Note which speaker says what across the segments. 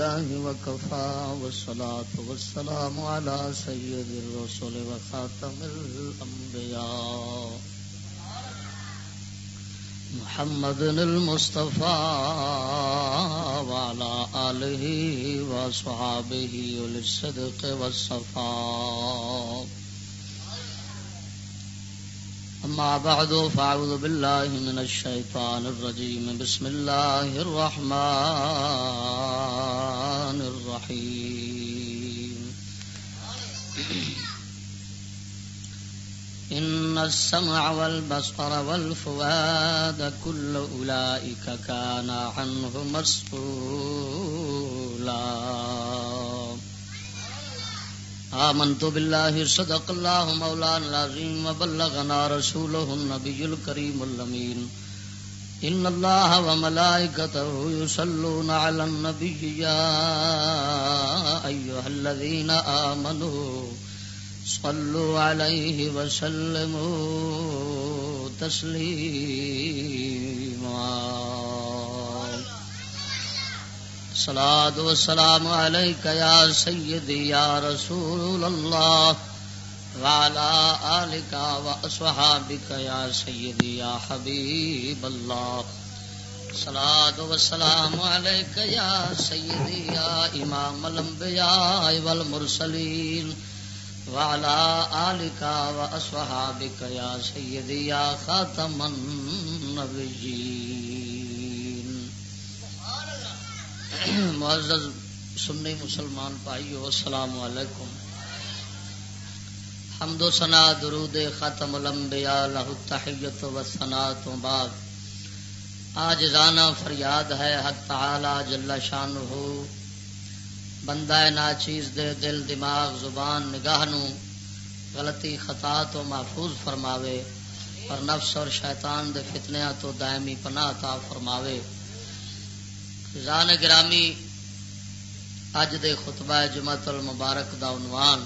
Speaker 1: الله وكفى والصلاة والسلام على سيد الرسل وخاتم الأنبياء. محمد المصطفى وعلى آله وصحابه للصدق والصفاق أما بعد، فأعوذ بالله من الشيطان الرجيم. بسم الله الرحمن الرحيم. إن السمع والبصر والفؤاد كل أولئك كان عنه مسؤولا. آمنت بالله صدق الله مولانا العظيم وبلغنا رسوله النبي الكريم اللمين إن الله وملائكته يصلون على النبي يا أيها الذين آمنوا صلوا عليه وسلموا تسليما سلاد و سلام یا سیدی یا رسول اللہ والا آلکا و اصحابک یا سیدی یا حبیب اللہ سلاد و سلام یا سیدی یا امام الانبیاء والمرسلین والا آلکا و اصحابک یا سیدی یا خاتم النبیین معزز سنی مسلمان بھائیو، السلام علیکم۔ حمد و سنا درود ختم الانبیاء لہو تحیت و سنا تو بعد۔ آج رانا فریاد ہے، حق تعالی جل شان ہو بندہ ناچیز دے دل، دماغ، زبان، نگاہ نو غلطی، خطا تو محفوظ فرماوے۔ اور نفس اور شیطان دے فتنیا تو دائمی پناہ تا فرماوے۔ زان گرامی اج دے خطبہ جمعت المبارک دا عنوان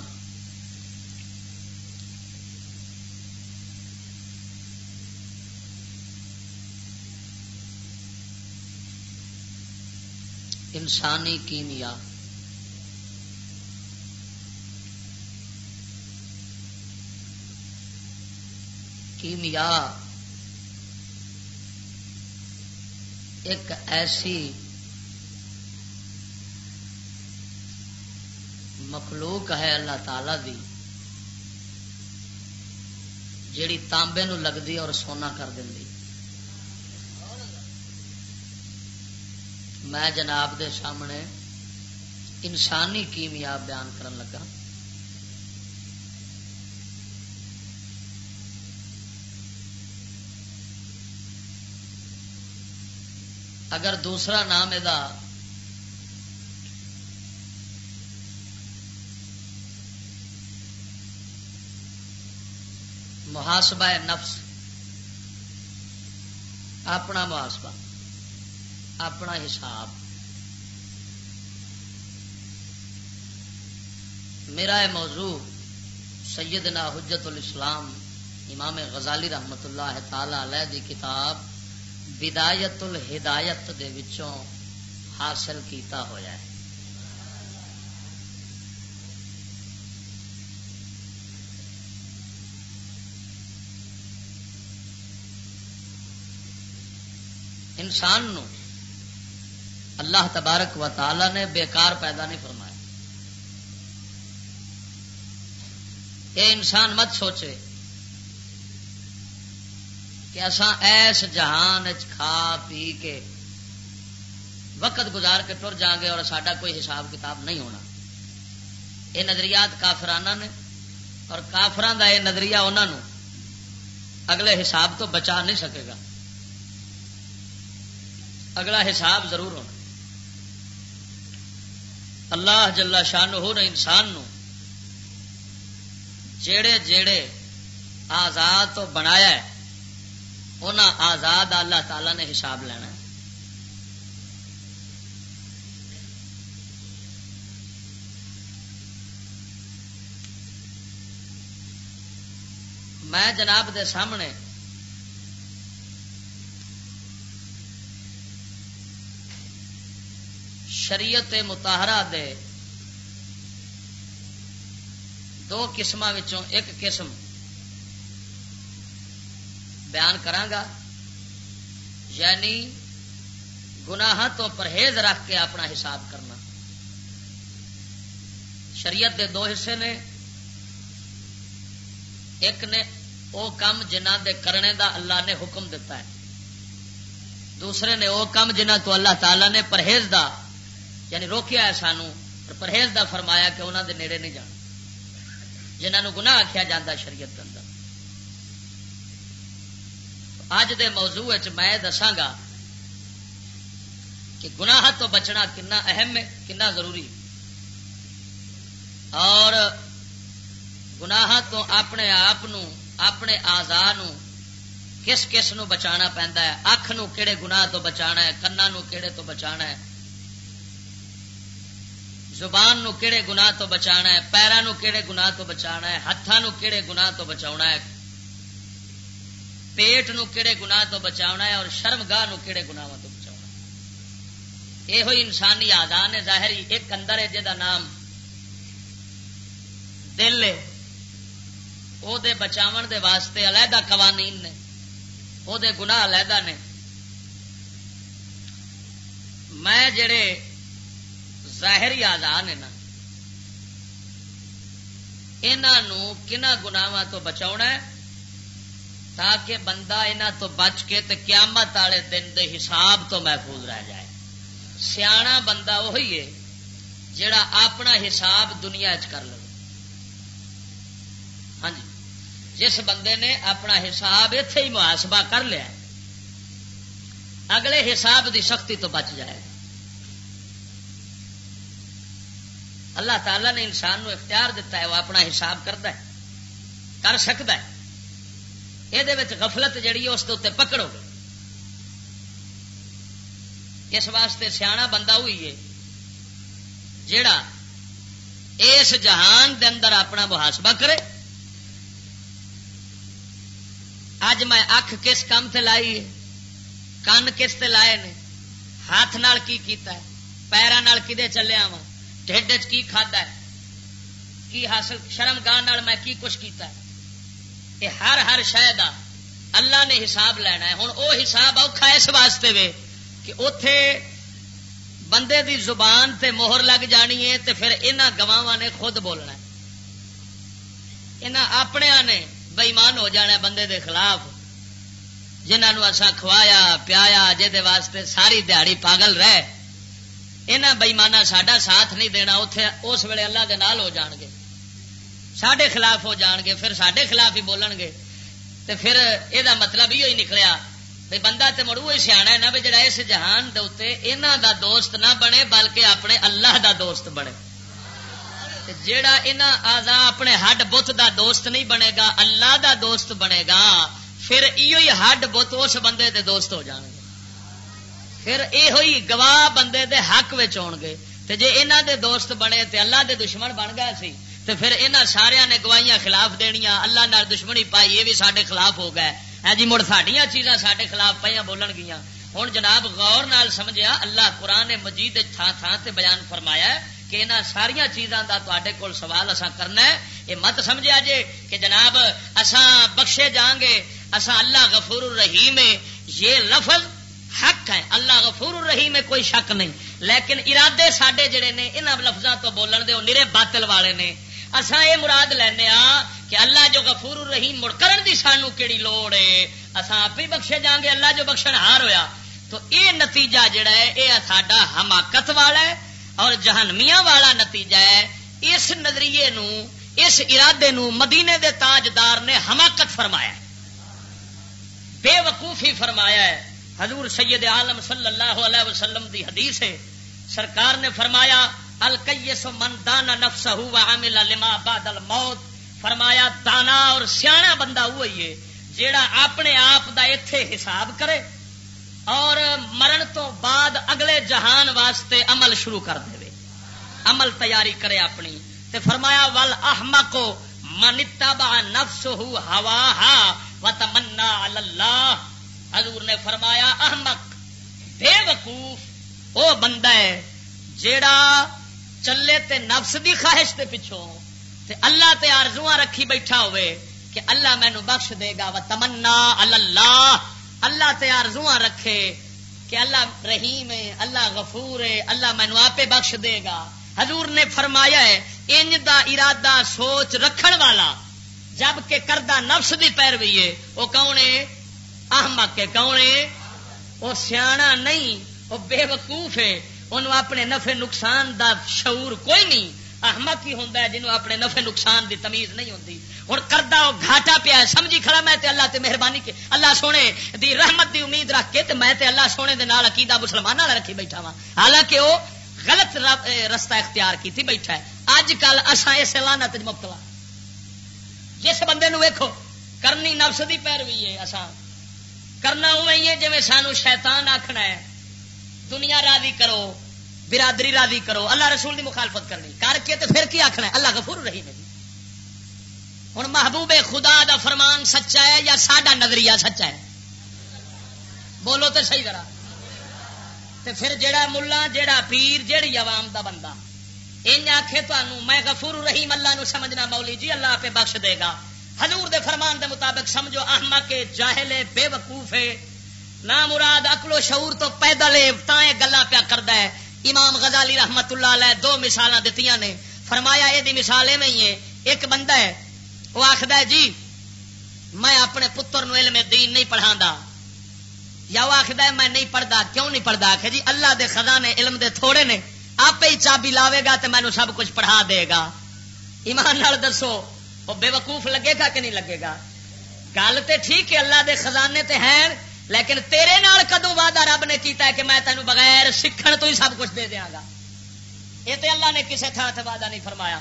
Speaker 1: انسانی کیمیا۔ کیمیا ایک ایسی مخلوق ہے اللہ تعالی دی، جیڑی تانبے نو لگتی اور سونا کر دینی میں جناب دے سامنے انسانی کیمیا بیان کرن لگا۔ اگر دوسرا نام یہ محاسبہ نفس۔ اپنا محاسبہ، اپنا حساب۔ میرا یہ موضوع سیدنا حجت الاسلام امام غزالی رحمت اللہ تعالی علیہ دی کتاب بدایت الہدایت دے وچوں حاصل کیتا ہویا ہے۔ انسان نو اللہ تبارک و تعالی نے بیکار پیدا نہیں فرمایا۔ یہ انسان مت سوچے کہ اساں ایس جہان کھا پی کے وقت گزار کے ٹر جاؤں گے اور سڈا کوئی حساب کتاب نہیں ہونا۔ یہ نظریات کافرانہ نے اور کافران کا یہ نظریہ انہوں اگلے حساب تو بچا نہیں سکے گا۔ اگلا حساب ضرور ہونا۔ اللہ جلا شان ہو رہے انسان نو جیڑے جیڑے آزاد تو بنایا ہے انہاں آزاد اللہ تعالی نے حساب لینا ہے۔ میں جناب دے سامنے
Speaker 2: شریعت متحرہ دے دو قسم ایک قسم بیان کرانگا یعنی گناہ تو پرہیز رکھ کے اپنا حساب کرنا۔ شریعت دے دو حصے نے، ایک نے وہ کام جنہ دے کرنے دا اللہ نے حکم دیتا ہے۔ دوسرے نے وہ کام جنہ تو اللہ تعالی نے پرہیز دا یعنی روکیا ہے سانو پرہیز دا فرمایا کہ انہوں دے نیڑے نہیں جانا۔ جنہوں گناہ آخیا جا شریعت اندر۔ اج دے موضوع میں دساگا کہ گناہ تو بچنا کنا اہم ہے، کنا ضروری اور گناہ تو اپنے آپ اپنے آزاد کس کس نو بچانا پہنتا ہے؟ اکھ نو کہڑے گناہ تو بچانا ہے، کنا نو کہڑے تو بچانا ہے؟ زبان نو کہڑے گناہ تو بچانا ہے پیروں نو کہڑے گناہ تو بچانا ہے ہاتھوں کہڑے گناہ تو بچا ہے، پیٹ نو کہڑے گناہ تو بچا ہے اور شرم گاہ نو کہڑے گناہ تو بچا یہ ہوئی انسانی آدان ہے، ظاہری ایک اندر ہے جہاں نام دل ہے۔ وہ بچاو دے واسطے علیحدہ قوانین نے وہ گناہ علیحدہ نے۔ میں جڑے ظاہری آزاد نے نا۔ انہوں کنا گناواں تو بچا ہے تاکہ بندہ انہ تو بچ کے تے قیامت والے دن دے حساب تو محفوظ رہ جائے۔ سیاح بندہ وہی ہے جڑا اپنا حساب دنیا چ کر لو ہاں جی جس بندے نے اپنا حساب اتے ہی محاسبہ کر لیا اگلے حساب دی سختی تو بچ جائے۔ اللہ تعالی نے انسان نو اختیار دیتا ہے، وہ اپنا حساب کرتا ہے، کر سکتا ہے۔ یہ غفلت جڑی ہے، اس پکڑو گے۔ اس واسطے سیاح بندہ ہوئی ہے جڑا اس جہان دے اندر اپنا محاسبہ کرے۔ اج میں اکھ کس کام سے لائی ہے، کن کس تے لائے نے، ہاتھ نال کی کیتا ہے پیروں کدے چلیا وا ڈیڈ کی کھادا ہے؟ کی حاصل؟ شرم گاہ میں کی کچھ کیتا ہے؟ یہ ہر ہر شاید اللہ نے حساب لینا ہے۔ ہوں وہ حساب اوکھا اس واسطے وے کہ اتے بندے دی زبان تے مہر لگ جانی ہے تے پھر یہاں گواہ نے خود بولنا یہاں اپنے نے بئیمان ہو جانا بندے دے خلاف۔ جنہوں اسا کھوایا، پیایا جہد واسطے ساری دیہڑی پاگل رہ یہاں بئیمانہ سڈا ساتھ نہیں دینا اتے اس ویلے اللہ دے نال ہو جان گے سڈے خلاف ہو جان گے پھر سڈے خلاف ہی بولن گے تو پھر یہ مطلب یہ نکلیا بھائی بندہ تو مڑو ہی سیاح ہے نا بھی جڑا اس جہان دے یہاں دا دوست نہ بنے بلکہ اپنے اللہ دا دوست بنے جیڑا یہاں آزا اپنے ہڈ بت دا دوست نہیں بنے گا اللہ دا دوست بنے گا پھر یہ ہڈ بت اس بندے دے دوست ہو جان گے پھر یہ گواہ بندے دے حق آن گے۔ جی یہاں دے دوست بنے تے اللہ دے دشمن بن گیا سی تو پھر یہاں سارا نے گواہیاں خلاف دنیا اللہ نال دشمنی پائی، یہ بھی سارے خلاف ہو گئے۔ ہے جی مڑ سڈیا چیزاں سارے خلاف پہ بولن گیا ہوں جناب غور نال سمجھا اللہ قرآن مجید تھان تھان سے بیان فرمایا کہ یہاں ساریا چیزاں کا تے کول سوال اصا کرنا ہے۔ یہ مت سمجھا جے کہ جناب اسان بخشے جان گے اسان اللہ غفور الرحیم یہ لفظ حق ہے، اللہ غفور الرحیم کوئی شک نہیں۔ لیکن ارادے سڈے جڑے نے انہوں لفظوں تو بولن دے نرے باطل والے نے۔ اصا یہ مراد لینا کہ اللہ جو غفور رحیم مڑ کرن دی سانو کیڑی لوڑ ہے۔ اصا آپ ہی بخشے جان گے، اللہ جو بخشن ہار ہویا۔ تو یہ نتیجہ جڑا ہے یہ ساڈا حماقت والا ہے اور جہنمیاں والا نتیجہ ہے۔ اس نظریے نو، اس ارادے نو مدینے دے تاجدار نے حماقت فرمایا بے وقوفی فرمایا ہے۔ حضور سید عالم صلی اللہ علیہ وسلم دی حدیث ہے۔ سرکار نے فرمایا الکیس من دانا نفس ہوا عامل لما بعد الموت۔ فرمایا، دانا اور سیاح بندہ وہی ہے جیڑا اپنے آپ دا ایتھے حساب کرے اور مرن تو بعد اگلے جہان واسطے عمل شروع کر دے۔ عمل تیاری کرے اپنی۔ تے فرمایا، ول احمقو من اتبع نفسه هواها وتمنى على الله حضور نے فرمایا، احمق، بے وقوف، او بندہ ہے، جیڑا چلے تے نفس دی خواہش تے پچھوں تے اللہ تے آرزو رکھی بیٹھا ہوئے کہ اللہ مینو بخش دے گا و تمنا اللہ اللہ تے آرزو رکھے کہ اللہ رحیم ہے، اللہ غفور ہے، اللہ مینو آپ بخش دے گا۔ حضور نے فرمایا ہے، انج دا ارادہ سوچ رکھن والا، جبکہ کردہ نفس دی پیروی ہے، وہ کون ہے؟ احمق ہے کون ہے وہ سیاح نہیں، وہ بے وقوف ہے انہوں اپنے نفے نقصان دا شعور کوئی نہیں۔ احمد ہی ہوں جنہوں اپنے نفے نقصان دی تمیز نہیں ہوتی ہوں کردہ وہ گھاٹا پیا سمجھی کھڑا میں تے اللہ تے مہربانی کے اللہ سونے دی رحمت دی امید رکھ کے تے میں تے اللہ سونے دے نال عقیدہ مسلمان رکھی بیٹھا وا حالانکہ وہ غلط رستہ اختیار کی بیٹھا ہے۔ اج کل اصا اس لانت مبتلا۔ جس بندے نو ویکو کرنی نفس دی پیروی ہے اصا کرنا ہے جی سانو شیطان آخنا ہے۔ دنیا راضی کرو، برادری راضی کرو، اللہ رسول دی مخالفت کرنی۔ کر کے تو پھر کی آخنا ہے؟ اللہ غفور رہی جی۔ نہیں ہوں محبوب خدا دا فرمان سچا ہے یا ساڈا نظریہ سچا ہے؟ بولو تو صحیح ذرا۔ تے پھر جیڑا ملا، جیڑا پیر، جیڑی عوام دا بندہ۔ ان آخے تمہوں میں غفور رحیم، اللہ نو سمجھنا مولی جی اللہ پہ بخش دے گا۔ حضور دے فرمان دے مطابق سمجھو احمد کے جاہل بے وقوف ہے۔ نہ مراد اکلو شعور تو پیدل تائیں گلا پیا کردا ہے۔ امام غزالی رحمت اللہ علیہ دو مثال دیتی نے۔ فرمایا، یہ مثال میں ہی ہے۔ ایک بندہ ہے، وہ آخد جی میں اپنے پتر نو علم دین نہیں پڑھا یا وہ آخد میں نہیں پڑھتا کیوں نہیں پڑھتا آخ جی اللہ دے خزانے علم دے تھوڑے نے۔ آپ ہی چابی لاوے گا تو مینو سب کچھ پڑھا دے گا۔ ایمان نال دسو۔ وہ بے وقوف لگے گا کہ نہیں لگے گا؟ گل تو ٹھیک ہے، اللہ دے خزانے تے ہیں، لیکن تیرے نال کدو وعدہ رب نے کیتا ہے کہ میں تینوں بغیر سیکھن تو ہی سب کچھ دے دیا گا؟ یہ تو اللہ نے کسی تھان سے وعدہ نہیں فرمایا۔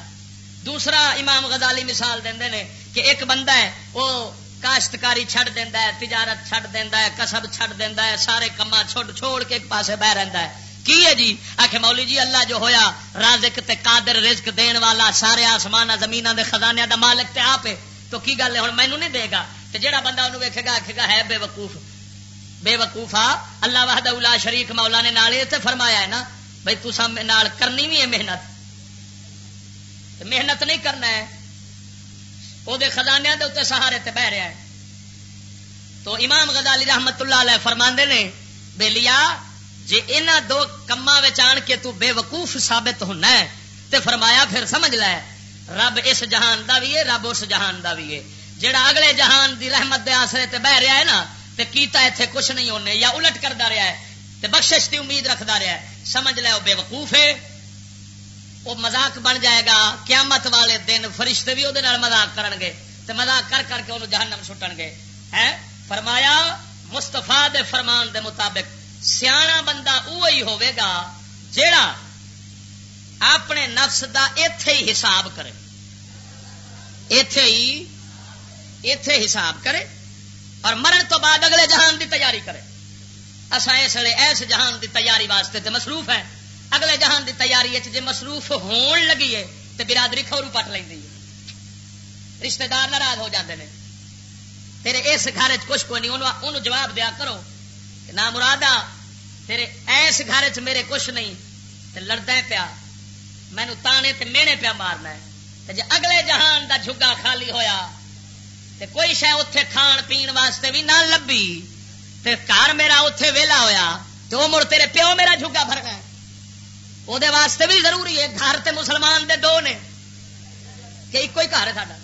Speaker 2: دوسرا امام غزالی مثال دے نے کہ ایک بندہ ہے، وہ کاشتکاری چھڑ دینا ہے، تجارت چھڑ دینا ہے، کسب چھڑ دینا ہے، سارے کما چھوڑ چھوڑ کے ایک پاسے بہ رہا ہے۔ کی ہے جی؟ آخ مولی جی اللہ جو ہویا رازق تے قادر رزق دین والا سارے آسمان زمین دے خزانے دا مالک تے آپ تو کی گل ہے؟ ہوں مینو نہیں دے گا۔ تے جہاں بندہ انہوں ویکے گا آخے گا ہے بے وقوف۔ بے وقوف آ اللہ وحد الا شریک مولا نے نال تے فرمایا ہے نا بھائی تو سم نال کرنی بھی ہے محنت۔ محنت نہیں کرنا ہے۔ وہ خزانے دے اتنے سہارے تے بہ رہا ہے۔ تو امام غزالی رحمت اللہ علیہ فرماندے نے، بے لیا جی ان دو کما آن کے تو بے وقوف ثابت ہونا ہے، تے فرمایا پھر سمجھ لے، رب اس جہان دا بھی ہے، رب اس جہان دا بھی ہے۔ جڑا اگلے جہان دی رحمت دے آسرے تے بہ رہا ہے نا، تے کیتا ایتھے کچھ نہیں ہونے، یا الٹ کردا رہا ہے، تے بخشش دی امید رکھدا رہا ہے۔ سمجھ لے وہ بے وقوف ہے۔ وہ مزاق بن جائے گا، قیامت والے دن فرشتے بھی وہ مزاق کرن گے، تے مزاق کر کر کے انہوں جہنم سٹن گے۔ ہے فرمایا مستفا دے فرمان دے مطابق سیاح بندہ وہی ہوا جیڑا اپنے نفس دا ایتھے ہی حساب کرے۔ ایتھے ہی، ایتھے حساب کرے اور مرن تو بعد اگلے جہان دی تیاری کرے۔ اصا اس لیے ایس جہان دی تیاری واسطے تے مصروف ہے اگلے جہان دی تیاری جی مصروف ہون لگی ہے تو برادری کھورو پٹ لینی رشتہ دار ناراض ہو جاتے ہیں تیرے اس گھر کچھ کوئی نہیں انہوں جواب دیا کرو۔ نہ مرادا، تیرے ایس گھر چ میرے کچھ نہیں لڑتا پیا۔ مینو تانے تے مینے پیا مارنا ہے۔ جی اگلے جہان دا جھگا خالی ہویا، تے کوئی شہ اتے کھان پین واسطے بھی نہ لبھی۔ تے گھر میرا اتے ویلا ہویا، تو وہ مڑ تیرے پیو میرا جھگا بھرنا ہے وہ واسطے بھی ضروری ہے، گھر تے مسلمان دے دو نے۔ کہ ایک ہی گھر ہے ساڈا۔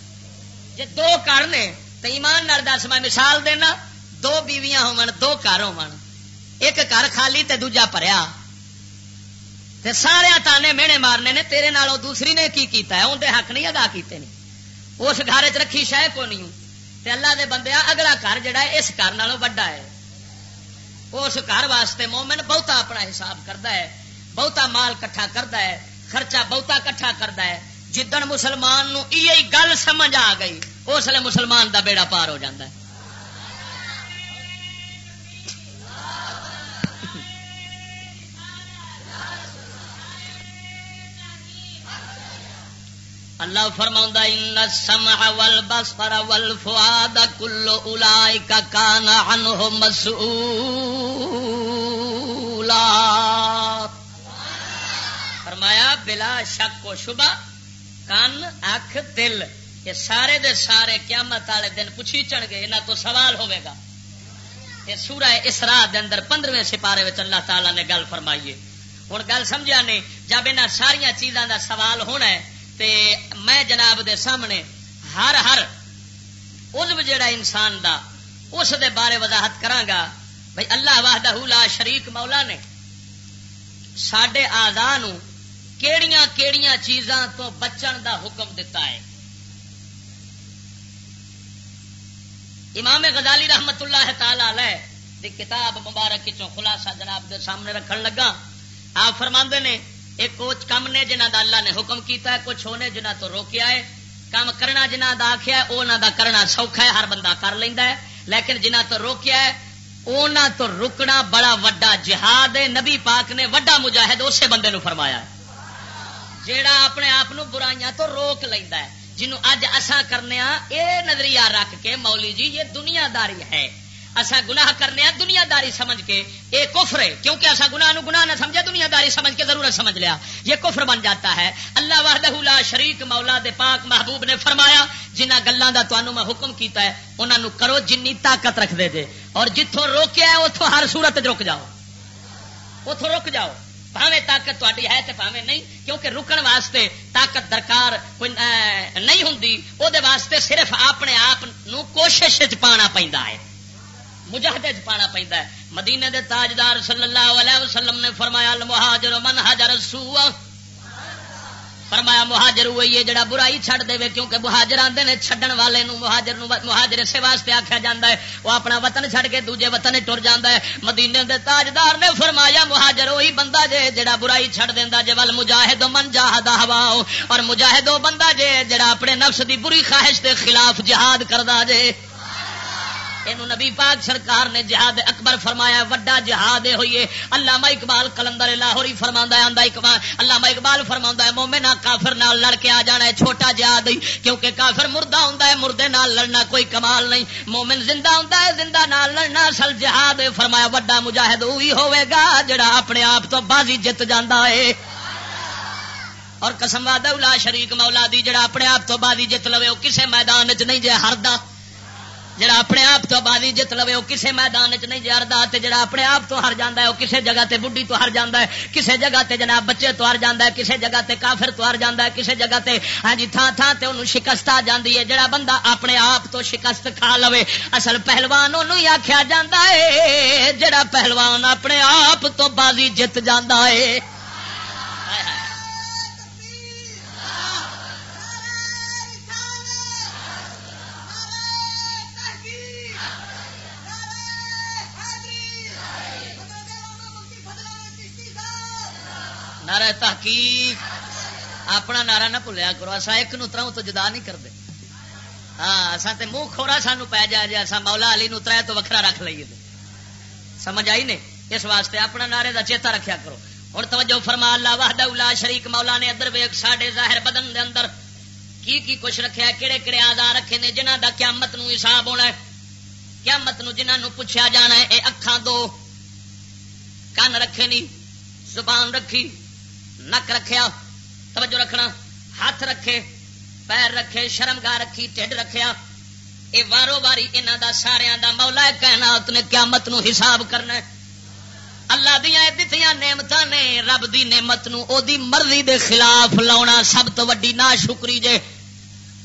Speaker 2: جی دو گھر نے تو ایمان نال دس، میں مثال دینا۔ دو بیویاں ہون، دو گھر ہو ایک گھر خالی تے دوجا پریا۔ تے سارے تانے مینے مارنے نے، تیرے نالوں دوسری نے کی کیتا ہے؟ اندر حق نہیں ادا کیتے نہیں اس گھر چ رکھی شہ کو نہیں؟ تے اللہ دے بندے اگلا گھر جڑا ہے، اس گھر نالوں وڈا ہے۔ اس گھر واسطے مومن بہتا اپنا حساب کرتا ہے، بہتا مال کٹھا کرتا ہے، خرچہ بہتا کٹھا کرتا ہے۔ جدن مسلمان نو یہ گل سمجھ آ گئی، اس لیے مسلمان دا بیڑا پار ہو جاتا ہے۔ اللہ فرما ان سمع والبصر والفؤاد كل اولئك كان عنه مسؤولا فرمایا، بلا شک و شبہ، کن، اکھ، دل، یہ سارے دے سارے قیامت والے دن پوچھی چڑھ گئے یہاں تو سوال ہوے گا۔ یہ سورہ اسرا دے اندر پندرویں سپارے میں اللہ تعالیٰ نے گل فرمائیے ہوں گل سمجھا نہیں، جب یہاں ساریا چیزوں دا سوال ہونا ہے تے میں جناب دے سامنے ہر ہر عزب جڑا انسان دا، اس دے بارے وضاحت کرانگا بھائی اللہ وحدہ لا شریک مولا نے۔ سڈے آزاد کیڑیاں کیڑیاں چیزاں تو بچن دا حکم دیتا ہے۔ امام غزالی رحمت اللہ تعالی علیہ دی کتاب مبارک چوں خلاصہ جناب دے سامنے رکھن لگا۔ آپ فرما نے ایک کچھ کم نے جنہ دا اللہ نے حکم کیتا ہے، کچھ ہونے جنہ تو روکیا ہے۔ کام کرنا جنہ دا آخیا ہے وہ دا کرنا سوکھا ہے، ہر بندہ کر لینا ہے۔ لیکن جنہ تو روکیا ہے اونا تو رکنا بڑا وڈا جہاد ہے۔ نبی پاک نے وڈا مجاہد اسی بندے نو فرمایا ہے۔ جیڑا اپنے آپ برائیاں تو روک لینا ہے جنوں اج اسا کرنے اے نظریہ رکھ کے مولی جی یہ دنیا داری ہے۔ اصا گناہ کرنے دنیا داری سمجھ کے۔ یہ کفر ہے، کیونکہ اصا گناہ نو گناہ نہ سمجھا دنیا داری سمجھ کے ضرورت سمجھ لیا۔ یہ کفر بن جاتا ہے۔ اللہ وحدہ لا شریک مولا دے پاک محبوب نے فرمایا جنہ گلوں کا تمہوں میں حکم کیتا ہے انہوں کرو جنی طاقت رکھ دے۔ جے اور جتوں روکیا ہے اتوں ہر صورت رک جاؤ۔ اتوں رک جاؤ۔ پاوے طاقت تاری ہے تو پاوے نہیں، کیونکہ رکن واسطے طاقت درکار کوئی نہیں ہوں وہ واسطے صرف اپنے آپ کوشش پانا پہنتا ہے۔ مجاہد پانا پہنتا ہے۔ مدینے دے تاجدار صلی اللہ علیہ وسلم نے فرمایا، المہاجر من حجر سوا فرمایا، مہاجر ہوئی ہے جڑا برائی چھڑ دے کیونکہ مہاجر آتے ہیں چھڈن والے نو مہاجر نو مہاجر اسے واسطے آخیا جا ہے۔ وہ اپنا وطن چھڑ کے دوجے وطن ٹر جا ہے۔ مدینے دے تاجدار نے فرمایا، مہاجر وہی بندہ جے جڑا برائی چھڑ دینا جے، ول مجاہد من جاہد ہوا۔ اور مجاہد وہ بندہ جے جڑا اپنے نفس دی بری خواہش دے خلاف جہاد کردا جے۔ یہ نبی پاک سرکار نے جہاد اکبر فرمایا وڈا جہاد ہوئی اللہ اقبال کلندر لاہوری فرما اقبال۔ اللہ اقبال فرما ہے مومنا کافر نال لڑ کے آ جانا ہے، چھوٹا جہاد ہی کیونکہ کافر مردہ ہوں مردے نال لڑنا کوئی کمال نہیں۔ مومن زندہ ہوں زندہ نال لڑنا اصل جہاد فرمایا، وڈا مجاہد وہی ہوے گا جڑا اپنے آپ تو بازی جت جانا ہے۔ اور قسم واد شریک مولا دی، جڑا اپنے آپ تو بازی جت لو کسے میدان چ نہیں جے ہردا جڑا اپنے آپ تو آبادی جت لو وہ کسی میدان چ نہیں جارتا جڑا اپنے آپ تو ہر جانا ہے، وہ کسی جگہ تے بڈھی تو ہر جانا ہے کسی جگہ تے جناب بچے تو ہر جانا ہے کسی جگہ تے کافر تو ہر جانا ہے کسی جگہ تے ہاں جی تھان تھان تے انہوں شکست آ جاتی ہے، جڑا بندہ اپنے آپ تو شکست کھا لو اصل پہلوان انہوں ہی آخیا جا ہے، جڑا پہلوان اپنے آپ تو بازی جت جانا ہے۔ نعرہ تحقیق۔ اپنا نعرہ نہ بھولیا کرو اصا ایک نو تراؤں تو جدا نہیں کرتے۔ ہاں اصا تے منہ کھورا سانو پی جائے جی اصا مولا علی نو ترا تو وکھرا رکھ لیے سمجھ آئی نے؟ اس واسطے اپنا نعرے دا چیتا رکھیا کرو۔ اور توجہ فرما، اللہ وحدہ الا شریک مولا نے ادھر ویک ساڈے ظاہر بدن دے اندر کی کی کچھ رکھیا کہڑے کہڑے آزار رکھے نے جنہ دا قیامت نو حساب ہونا ہے۔ قیامت نو جنہ نو پوچھا جانا ہے، اے اکھاں دو۔ کان رکھے نہیں زبان رکھی۔ نک رکھیا، توجہ رکھنا، ہاتھ رکھے، پیر رکھے شرم گاہ رکھی، ٹھڈ رکھیا۔ یہ وارو واری انہوں دا سارا دا مولا کہنا نے قیامت نو حساب کرنا اللہ دیا دتیاں نعمت نے، رب دی نعمت نو، او دی مرضی دے خلاف لاؤنا سب تو وڈی نا شکری جے۔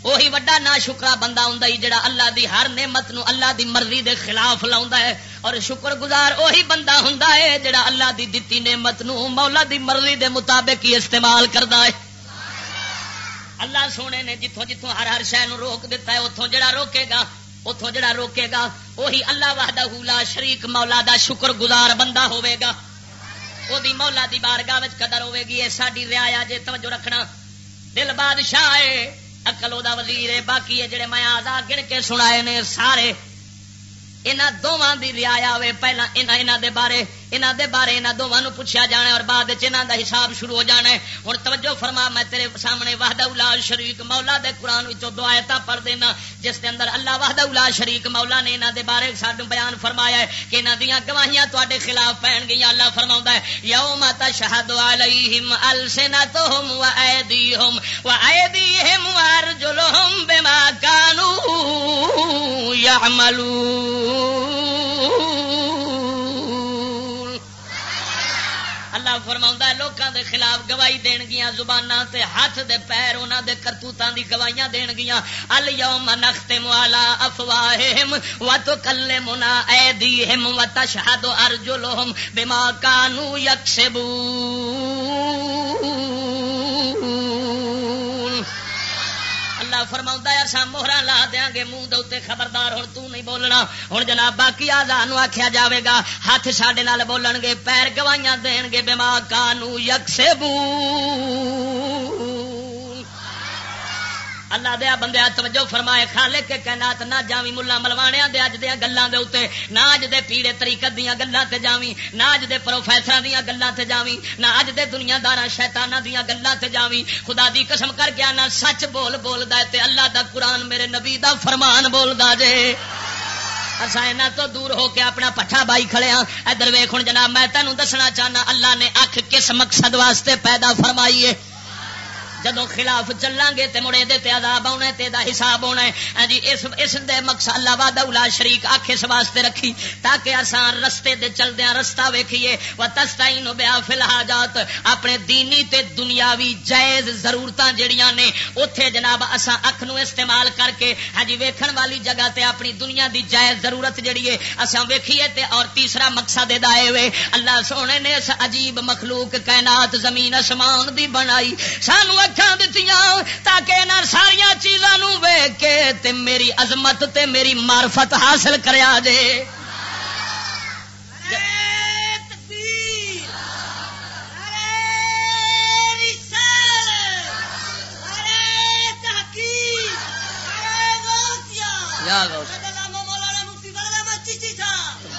Speaker 2: وہی وڈا نا شکرا بندہ ہوں جڑا اللہ دی ہر نعمت نو اللہ دی مرضی دے خلاف لاؤں ہے اور شکر گزار وہی بندہ ہوں جڑا اللہ دی دتی نعمت نو مولا دی مرضی دے مطابق ہی استعمال کرتا ہے۔ اللہ سونے نے جتوں جتوں ہر ہر شہ روک دیتا ہے اتوں جڑا روکے گا اتوں جڑا روکے گا، وہی اللہ وحدہ لا شریک مولا دا شکر گزار بندہ ہوے گا۔ وہ دی مولا دی بارگاہ قدر ہوے گی یہ ساری ریا جے توجہ رکھنا۔ دل بادشاہ ہے اکل وہ وزیر ہے باقی ہے جڑے میں آزاد گن کے سنائے نے سارے یہاں دونوں کی ریا ہوے پہلا یہاں دے بارے یہاں دے بارے یہاں دونوں پوچھا جانا اور بعد یہاں دا حساب شروع ہو جانا ہے۔ ہوں توجہ فرما، میں تیرے سامنے واہد الا شریک مولا دے قرآن دو آیتا پڑھ دینا، جس دے اندر اللہ واہد الا شریک مولا نے یہاں دے بارے سڈ بیان فرمایا ہے کہ یہاں دیا گواہیاں تے خلاف پہن گئی اللہ فرما ہے یو ماتا شہد علیہم السنتہم و ایدیہم و ایدیہم و ارجلہم بما کانو یعملون۔ اللہ فرما لوگوں دے خلاف گواہی دین گیا زبان تے ہاتھ دے پیر انہوں دے کرتوتوں دی گواہیاں دین گیا الم نخت موالا افواہم و تو کلے و تشہد ارجلہم بما کانو یکسبون۔ اللہ فرما اصا موہرا لا دیا گے، منہ دے خبردار ہوں تو نہیں بولنا۔ ہوں جناب باقی آزاد آخیا جاوے گا؟ ہاتھ سڈے بولن گے، پیر گوائیاں دین گے، بے ماں کانو یکسے بو اللہ دیا بندے توجہ فرمائے خالے کے کائنات نہ جاوی ملا ملوانے دے اج دیا گلوں دے اتنے نہ اج دے پیڑے طریقت دیا گلوں تے جاوی نہ اج دے پروفیسر دیا گلوں تے جاوی نہ اج دے دنیا دار شیتانا دیا گلوں تے جاوی خدا دی قسم کر گیا نہ سچ بول بولدا تے اللہ دا قرآن میرے نبی دا فرمان بولدا جے۔ اصا یہاں تو دور ہو کے اپنا پٹھا بائی کھڑے ہاں۔ ادھر ویخ جناب، میں تینوں دسنا چاہنا، اللہ نے اکھ کس مقصد واسطے پیدا فرمائیے جدو خلاف چلیں گے تو مڑے دے تے عذاب آنا تے دا حساب آنا ہے۔ ہاں جی اس اس دے مقصد اللہ وا دولا شریک آخ اس واسطے رکھی تاکہ آسان رستے دے چلدیا رستہ ویکھیے۔ و تستعین بیا فی الحاجات۔ اپنے دینی تے دنیاوی جائز ضرورت جڑیاں نے اوتھے جناب اساں اکھ نو استعمال کر کے ہاں جی ویکھن والی جگہ تے اپنی دنیا دی جائز ضرورت جڑی ہے اساں ویکھیے تے اور تیسرا مقصد ادا ہے اللہ سونے نے اس عجیب مخلوق کائنات زمین اسمان دی بنائی۔ سانو اکھاں دتیاں تاکہ انہاں ساری چیزاں ویکھ کے تے میری عظمت تے میری معرفت حاصل کریا جے۔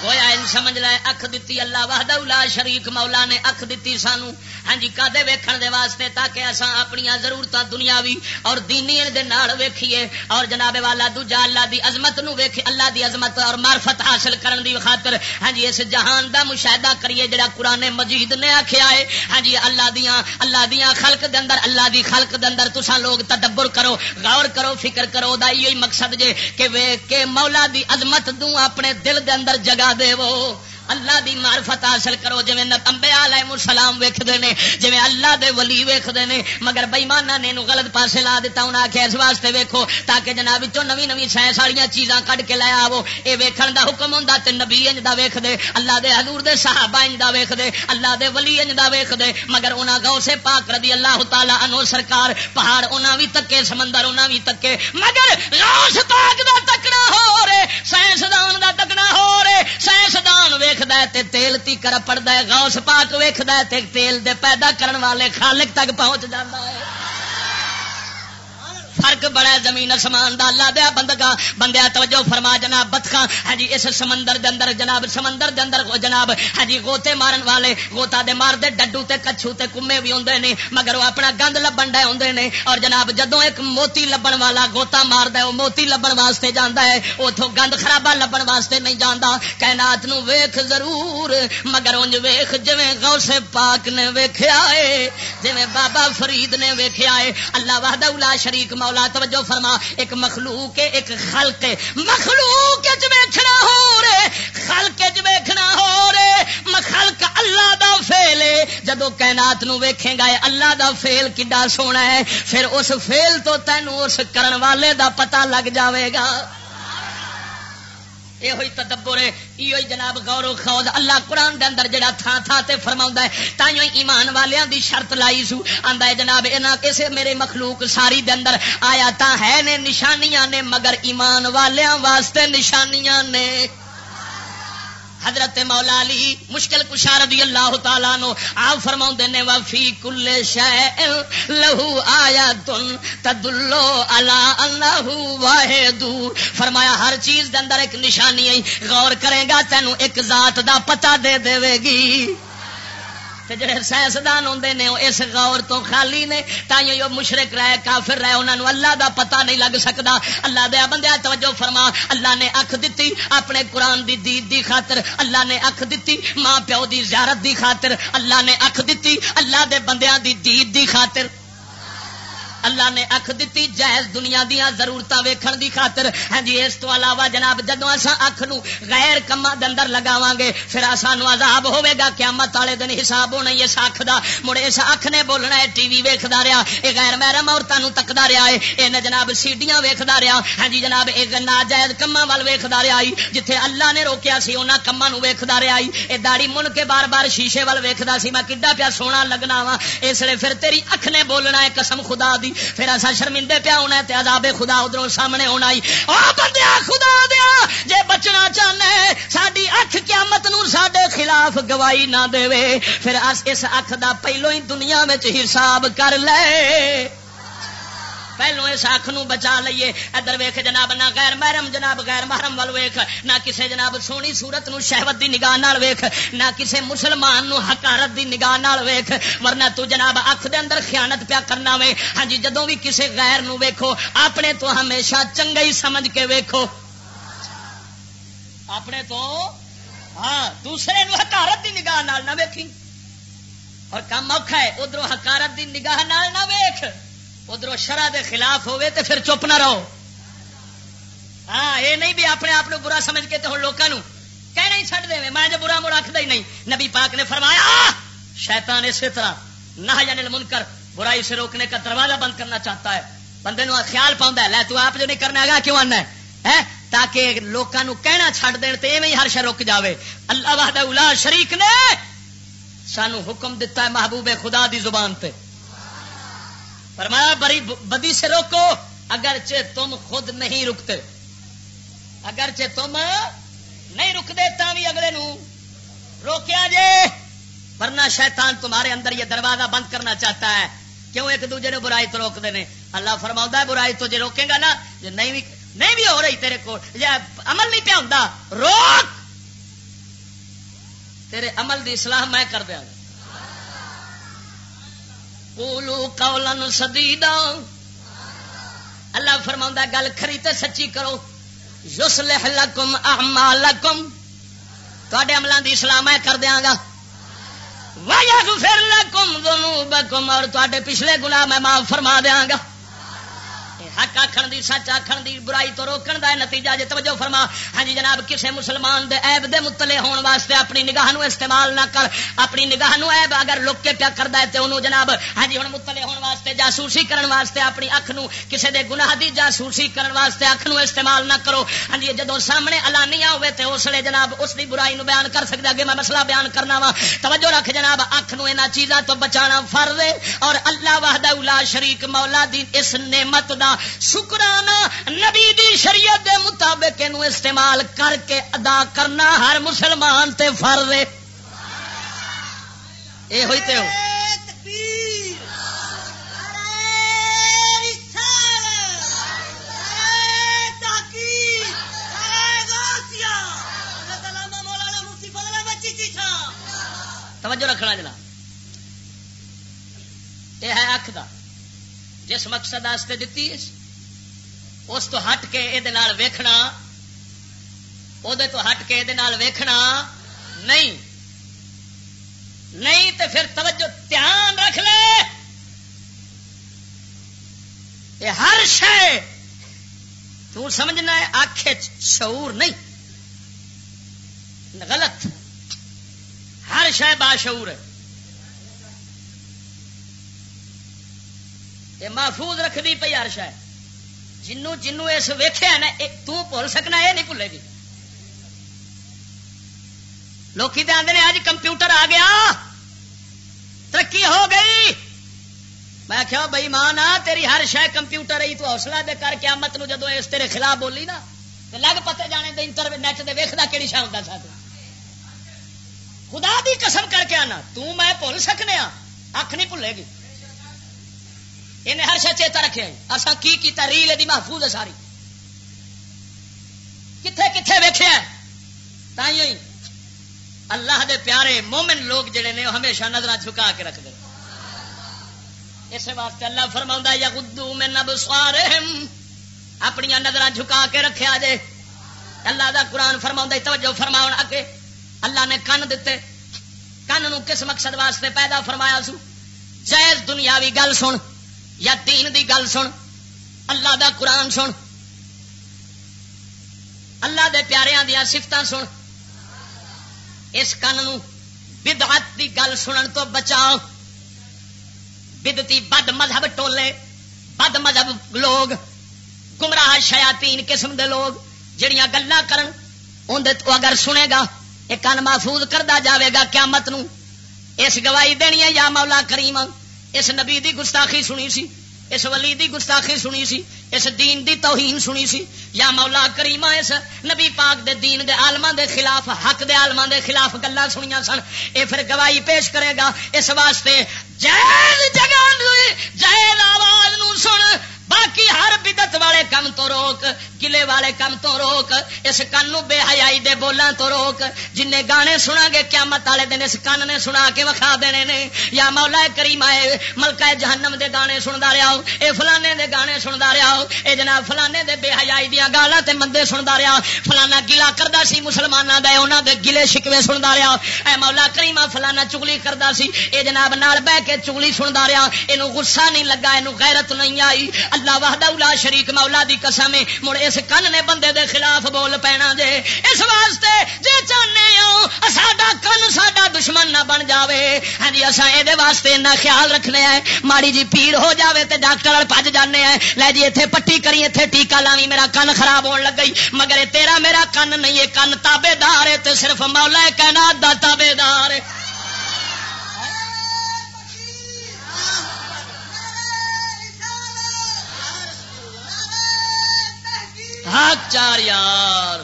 Speaker 2: گویا ان سمجھ لائے اکھ دیتی اللہ وحدہ لا شریک مولا نے اکھ دیتی سانو۔ ہاں جی کدے ویکھن دے واسطے تاکہ اساں اپنی ضرورتاں دنیاوی اور دینی دے نال ویکھیے اور جناب والا دوجا اللہ دی عظمت نو ویکھ اللہ دی عظمت اور معرفت حاصل کرن دی خاطر ہاں جی اس جہان دا مشاہدہ کریے جڑا قران مجید نے آکھیا ہے۔ ہاں جی اللہ دیاں اللہ دیاں خلق دے اندر، اللہ دی خلق دے اندر تساں لوگ تدبر کرو، غور کرو، فکر کرو، دا یہی مقصد جے کہ ویکھ کے مولا دی عظمت دوں اپنے دل دے اندر جگہ دے وہ اللہ دی معرفت حاصل کرو جی امبیا علیہ السلام ویکھتے ہیں جی اللہ دے ولی ویکھتے ہیں مگر بئیمانہ نے غلط پاسے لا دیتا انہیں آخیا اس واسطے ویکھو، تاکہ جناب نوی نوی سائنس والی چیزاں کھ کے لے آو یہ ویکھن دا حکم ہوں تے نبی انج دا ویکھ دے اللہ دے حضور دے صحابہ انج دا ویکھ دے اللہ دے ولی انج دا ویکھ دے مگر انہاں گاؤں سے پاک رضی اللہ تعالی عنہ سرکار پہاڑ انہاں بھی تکے، سمندر انہاں بھی تکے، مگر غوث پاک دا تکڑا ہو رہے، سائنسدان دا تکڑا ہو رہے، سائنسدان ویکھ ویکھدا ہے تے تیل تی کر پڑدا ہے، غوث پاک ویکھدا ہے تے تیل دے پیدا کرن والے خالق تک پہنچ جاندا ہے۔ فرق بڑا ہے زمین اسمان دا۔ اللہ دیا بندگا بندیا توجہ فرما جناب بتخا ہاں جی اس سمندر دے اندر جناب، سمندر دے اندر جناب ہاں جی گوتے مارن والے، گوتا دے مار دے ڈڈو تے کچھو تے کمے بھی ہوندے نے، مگر وہ اپنا گند لبن ڈے ہوندے نے۔ اور جناب، جدوں ایک موتی لبن والا گوتا مار دے وہ موتی لبن واسطے جاندا ہے اوتھوں گند خرابا لبن واسطے نہیں جاندا۔ کائنات نو ویکھ ضرور، مگر اونج ویکھ، جویں غوث پاک نے ویکھیا ہے جویں بابا فرید نے ویکھیا ہے اللہ وحدہ لا شریک مولا مولا توجہ فرما، ایک مخلوق ایک خلق مخلوق ویکھنا ہو رے خلق ویکھنا ہو رے خلق اللہ دا فیل ہے۔ جدو کائنات نو ویکھے گا اللہ دا فیل کڈا سونا ہے۔ پھر اس فیل تو تینوں اس کرن والے دا پتہ لگ جاوے گا۔ یہ ہوئی تدبر ہے یہ جناب غور و خوض، اللہ قرآن دے اندر جڑا تھا تھا تے فرماؤں ہے، تائیوں ایمان والیاں دی شرط لائی سو۔ آندا ہے جناب، اینا کسے میرے مخلوق ساری دے اندر آیا تا ہے نے، نشانیاں نے، مگر ایمان والیاں واسطے نشانیاں نے۔ حضرت مولا علی مشکل کشا رضی اللہ تعالیٰ نو آپ فرما نے وفی کل شہ لہو آیا تن تدلو اللہ واحد فرمایا ہر چیز دے اندر ایک نشانی آئی غور کرے گا تینوں ایک ذات دا پتہ دے دے گی۔ جڑے سائنسدان ہوندے نے اس غور تو خالی نے تائیں تھی مشرق رہے، کافر رہے انہوں اللہ دا پتہ نہیں لگ سکتا اللہ دیا بندیا توجہ فرما، اللہ نے اکھ دیتی اپنے قرآن دی دید دی خاطر، اللہ نے اکھ دیتی ماں پیو دی زیارت دی خاطر، اللہ نے اکھ دیتی اللہ دے بندیاں دی دید دی خاطر۔ اللہ نے اکھ دیتی، جائز دنیا دیا ضرورت ویکھن دی خاطر۔ ہاں جی اس تو علاوہ جناب جدو اصا اکھ نو غیر کما اندر لگاواں گے پھر سانو عذاب ہوے گا، قیامت والے دن حساب ہونا اس اکھ دا۔ مڑے اس اکھ نے بولنا ہے، ٹی وی ویکھدا رہیا، اے غیر محرم عورتاں نو تکدا رہیا ہے، اے جناب سیڈیاں ویکھدا رہیا۔ ہاں جی جناب، اے ناجائز کما ول ویکھدا رہیا ہے جتھے اللہ نے روکیا سی، انہاں کما نو ویکھدا رہیا ہے اے داڑھی من کے بار بار شیشے ول ویکھدا سی، میں کڈا پیا سونا لگنا وا اس لیے پھر تیری اکھ نے بولنا ہے، قسم خدا دی پھر اصا شرمندے پیا ہونا تے عذاب خدا ادھر سامنے ہونا ہی۔ بندیا، خدا دیا، جے بچنا چاہنے ساری اکھ قیامت نو خلاف گواہی نہ دے پھر اس اکھ دا پہلو ہی دنیا میں حساب کر لے۔ پہلو اس اکھ نو بچا لئیے۔ ادھر ویخ جناب، نہ غیر محرم جناب، غیر محرم ول ویخ نہ کسے جناب سونی صورت نو شہوت دی نگاہ نال ویخ نہ کسے مسلمان نو حکارت دی نگاہ نال ویخ ورنہ تو جناب اکھ دے اندر خیانت پیا کرنا وے۔ ہاں جی جدوں بھی کسے غیر نو ویکھو، اپنے تو ہمیشہ چنگا ہی سمجھ کے ویکھو۔ اپنے تو ہاں دوسرے نو حکارت دی نگاہ نال نہ ویکھی۔ اور کم اوکھا ہے ادھر حکارت دی نگاہ نال نہ ویکھ۔ ادھر شرح دے خلاف ہوئے تو پھر چپ نہ رہو۔ ہاں یہ نہیں بھی اپنے آپ برا سمجھ کے تو ہوں لوگوں کہنا ہی چڑھ دے۔ میں جو برا مڑ رکھتا ہی نہیں۔ نبی پاک نے فرمایا شیطان اسی طرح نہ جانے من کر برائی سے روکنے کا دروازہ بند کرنا چاہتا ہے۔ بندے نو خیال پاؤں لے تو آپ جو نہیں کرنا گا کیوں آنا ہے؟ تاکہ لوگوں کہنا چھڈ دین تو ایویں ہر شہ رک جاوے۔ اللہ وحدہ الا شریک نے سانو حکم دیتا ہے محبوب خدا دی زبان تے۔ فرمایا بڑی بدی سے روکو، اگرچہ تم خود نہیں رکتے۔ اگرچہ تم نہیں رکتے، تا بھی اگلے نو روکیا جے۔ ورنہ شیطان تمہارے اندر یہ دروازہ بند کرنا چاہتا ہے۔ کیوں ایک دوجے نے برائی تو روکتے ہیں اللہ فرما ہے، برائی تو جی روکے گا نا جی نہیں بھی نہیں بھی ہو رہی تیرے کو عمل نہیں پیا ہوں روک۔ تیرے عمل دی اصلاح میں کر دیا گا قولو قولا سدیدا۔ اللہ فرما گل کھری تے سچی کرو۔ یصلح لکم اعمالکم۔ تواڈے عملاں دی اسلام میں کر دیاں گا۔ وَيَغْفِرْ لَكُمْ ذُنُوبَكُمْ۔ اور تواڈے پچھلے گناہ میں معاف فرما دیاں گا۔ حق آخر دی، سچ آخر دی، برائی تو روکن دا نتیجہ جی توجہ فرما۔ ہاں جی جناب، کسے مسلمان دے عیب دے متلے ہون واسطے اپنی نگاہ نو استعمال نہ کر۔ اپنی نگاہ نو عیب اگر لک کے پیا کردا ہے تے اونوں جناب ہاں جی ہن متلے ہون واسطے، جاسوسی کرن واسطے اپنی اکھ نو کسے دے گناہ دی جاسوسی کرن واسطے اکھ نو استعمال نہ کرو۔ ہاں جی جدوں سامنے علانیہ ہوے تے اس لے جناب اس دی برائی نو بیان کر سکدا کہ میں مسئلہ بیان کرنا وا۔ توجہ رکھ جناب، اکھ نو انہاں چیزاں تو بچانا فرض ہے۔ اور اللہ وحدہ لا شریک، مولا دی اس نعمت دا شکرانہ نبی دی شریعت دے مطابق استعمال کر کے ادا کرنا ہر مسلمان تے فرض ہے۔ اے ہوئی تے ہو۔ توجہ رکھنا جناب۔ یہ ہے اکھ دا۔ جس مقصد دیتی ہے۔ اس تو ہٹ کے یہ ویکھنا۔ وہ تو ہٹ کے یہ ویکھنا۔ نہیں۔ نہیں تو پھر توجہ دھیان رکھ لے۔ یہ ہر شے تو سمجھنا ہے آخ شعور نہیں۔ غلط۔ ہر شہ باشعور ہے۔ یہ محفوظ رکھنی پی ہر شہ جنوں جنوں اس ویخیا نا تل سکنا، یہ نہیں بھولے گی۔ لوکی تو آدھے اج کمپیوٹر آ گیا۔ ترقی ہو گئی۔ میں کیا بئی ماں تیری ہر شہ کمپیوٹر رہی تو حوصلہ دے کر کے نو جدو اس تیرے خلاف بولی نا لگ پتے جانے دے انٹرنیٹ دے ویخنا کہڑی شہ ہوتا ساتھ خدا دی قسم کر کے آنا، تو میں بھول سکنے ہاں اکھ نہیں بھولے گی۔ انہیں ہر شا چیتا رکھے اصا کی کیتا؟ ریل دی محفوظ ہے ساری۔ کتنے کتنے ویخیا تھی اللہ دے پیارے مومن لوگ جڑے نے ہمیشہ نظر جھکا کے رکھتے اس واسطے اللہ فرما یا گدو میں نب اپنی نظر جھکا کے رکھا جے۔ اللہ دا قرآن فرما توجہ فرما اگے۔ اللہ نے کن دیتے کن نو کس مقصد واسطے پیدا فرمایا سو؟ جائز دنیاوی گل سن۔ یا دین دی گل سن، اللہ دا قرآن سن، اللہ دے پیاریاں دیا سفت سن۔ اس کن بدعت دی گل سنن تو بچاؤ۔ بدتی بد مذہب ٹولے، بد مذہب لوگ، گمراہ شیاطین قسم دے لوگ جڑیاں گلا کرن۔ تو اگر سنے گا، یہ کن محفوظ کردہ جاوے گا قیامت نو۔ اس گواہی دینی ہے، یا مولا کریم اس نبی دی گستاخی سنی سی، اس ولی دی گستاخی سنی سی، اس دین دی توہین سنی سی۔ یا مولا کریما اس نبی پاک دے دین دے عالما دے خلاف، حق دے عالما دے خلاف گلا سنیا سن۔ اے پھر گواہی پیش کرے گا۔ اس واسطے جائز جگہ جائز آواز نو سن۔ باقی ہر بدت والے کم تو روک، گلے والے کم تو روک، اس کن بے حیائی دے بولان تو روک۔ جن گانے سنا گے، قیامت والے دن اس کن نے سنا کے وکھا دینے نے۔ یا مولا کریم آئے، ملکہ جہنم دے گانے سندا رہا ہو، اے فلانے دے گانے سندا رہا ہو۔ اے جناب فلانے دے بے حیائی دیا گالاں تے مندے سندا رہا فلانا گلا کردا سی، مسلماناں دا انہاں دے گلے شکوے سندا رہا اے مولا کریم فلانا چگلی کردا سی۔ اے جناب نال بیٹھ کے چگلی سندا رہا اینو غصہ نہیں لگا، اینو غیرت نہیں آئی۔ اللہ وحدہ الا شریک مولا دی قسم ہے۔ مڑ اس کن نے بندے دے خلاف بول پینا جے۔ اس واسطے جے چاہنے ہو، ساڈا کن ساڈا دشمن نہ بن جاوے۔ ہاں جی اساں اے دے واسطے نہ خیال رکھنے ہیں۔ ماڑی جی پیڑ ہو جاوے تے ڈاکٹر ال بھج جانے ہیں۔ لے جی ایتھے پٹی کری، ایتھے ٹیکا لاوی، میرا کن خراب ہون لگ گئی۔ مگر تیرا میرا کن نہیں ہے کن تابے دار ہے تے صرف مولا کائنات دا تابے دار ہے۔ حق چار یار۔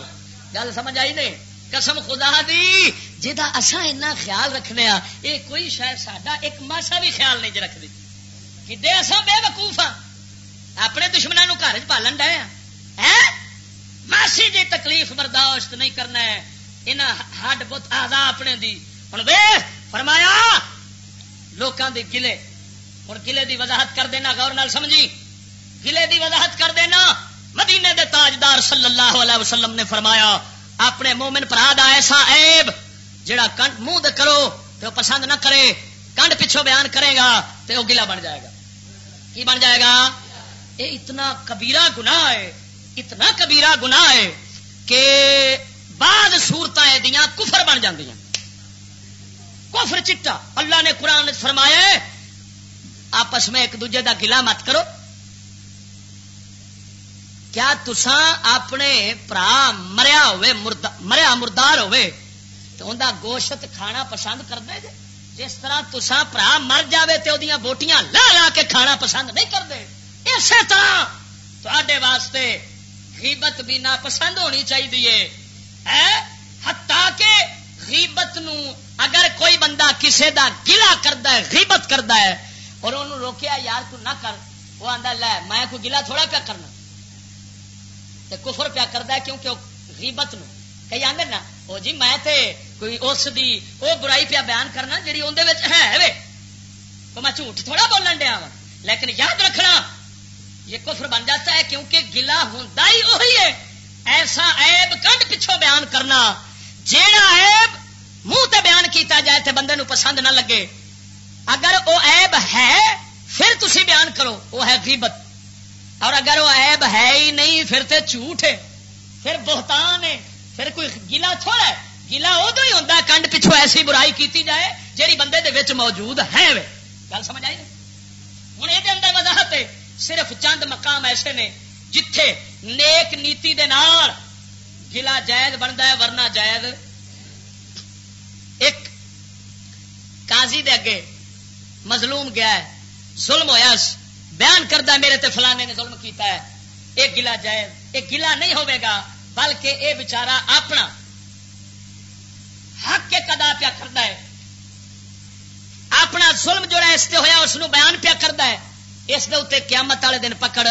Speaker 2: گل سمجھ آئی نہیں قسم خدا دی جا اصا اتنا خیال رکھنے ہاں یہ کوئی شاید ساڈا ایک ماسا بھی خیال نہیں جی رکھتی کہ اصا بے وقوف ہاں اپنے دشمنوں گھر چ پالن ڈے ہاں ماسی جی تکلیف برداشت نہیں کرنا ہے۔ یہاں ہڈ بت آدھا اپنے دی۔ ہوں وے فرمایا لوگوں دی گلے۔ ہوں گلے دی وضاحت کر دینا، غور نال سمجھی۔ گلے دی وضاحت کر دینا۔ مدینے دے تاجدار صلی اللہ علیہ وسلم نے فرمایا، اپنے مومن پرا دا ایسا عیب، جڑا کنڈ منہ کرو تو پسند نہ کرے، کنڈ پچھو بیان کرے گا تو وہ گلا بن جائے گا۔ کی بن جائے گا؟ یہ اتنا کبیرہ گناہ ہے، اتنا کبیرہ گناہ ہے کہ بعض سورت دیا کفر بن جاندی کفر چٹا۔ اللہ نے قرآن فرمایا آپس میں ایک دوجے دا گلا مت کرو۔ کیا تسان اپنے برا مریا ہوئے مریا مردار ہوئے تو انہوں گوشت کھانا پسند کرتے جی جس طرح تسان برا مر جائے تو وہ بوٹیاں لا لا کے کھانا پسند نہیں کرتے اسی طرح تے واسطے غیبت بھی نہ پسند ہونی چاہیے ہتا کہ غیبت نو اگر کوئی بندہ کسے دا گلا کرتا ہے، غیبت کرتا ہے اور انہوں روکیا، یار تو نہ کر۔ وہ آدھا لے، میں کوئی گلا تھوڑا پیا کرنا۔ تے کفر پیا کرتا ہے کیونکہ غیبت نو۔ کئی آدھے نا وہ جی میں تے کوئی اس دی وہ برائی پیا بیان کرنا جی اندر ہے وے۔ تو میں جھوٹ تھوڑا بولن دیا وا لیکن یاد رکھنا، یہ کفر بن جاتا ہے کیونکہ گلا ہوں ہی وہی ہے۔ ایسا عیب کنڈ پچھو بیان کرنا۔ جیڑا عیب منہ تے بیان کیتا جائے تے بندے نو پسند نہ لگے۔ اگر وہ عیب ہے، پھر تسی بیان کرو۔ وہ ہے غیبت۔ اور اگر وہ عیب ہے ہی نہیں، پھر تو جھوٹ ہے، پھر بہتان ہے، پھر کوئی گلا تھوڑا ہے۔ گلا ادو ہی ہوتا کنڈ پچھو ایسی برائی کیتی جائے جی بندے دے وچ موجود ہے وے۔ گل سمجھ آئی؟ ہوں یہ اندر وضاحت ہے، صرف چند مقام ایسے نے جتھے نیک نیتی دے نار گلا جائز بنتا ہے، ورنہ جائز ایک قاضی دے اگے مظلوم گیا ہے، ظلم ہوا بیان کردہ میرے تے فلانے نے ظلم کیتا ہے۔ ایک گلا جائز، ایک گلا نہیں ہوئے گا، بلکہ اے بچارا اپنا حق کے کدا پیا کرتا ہے۔ اپنا ظلم جڑا اس سے ہوا اس بیان پیا کرتا ہے۔ اس دے اتنے قیامت والے دن پکڑ۔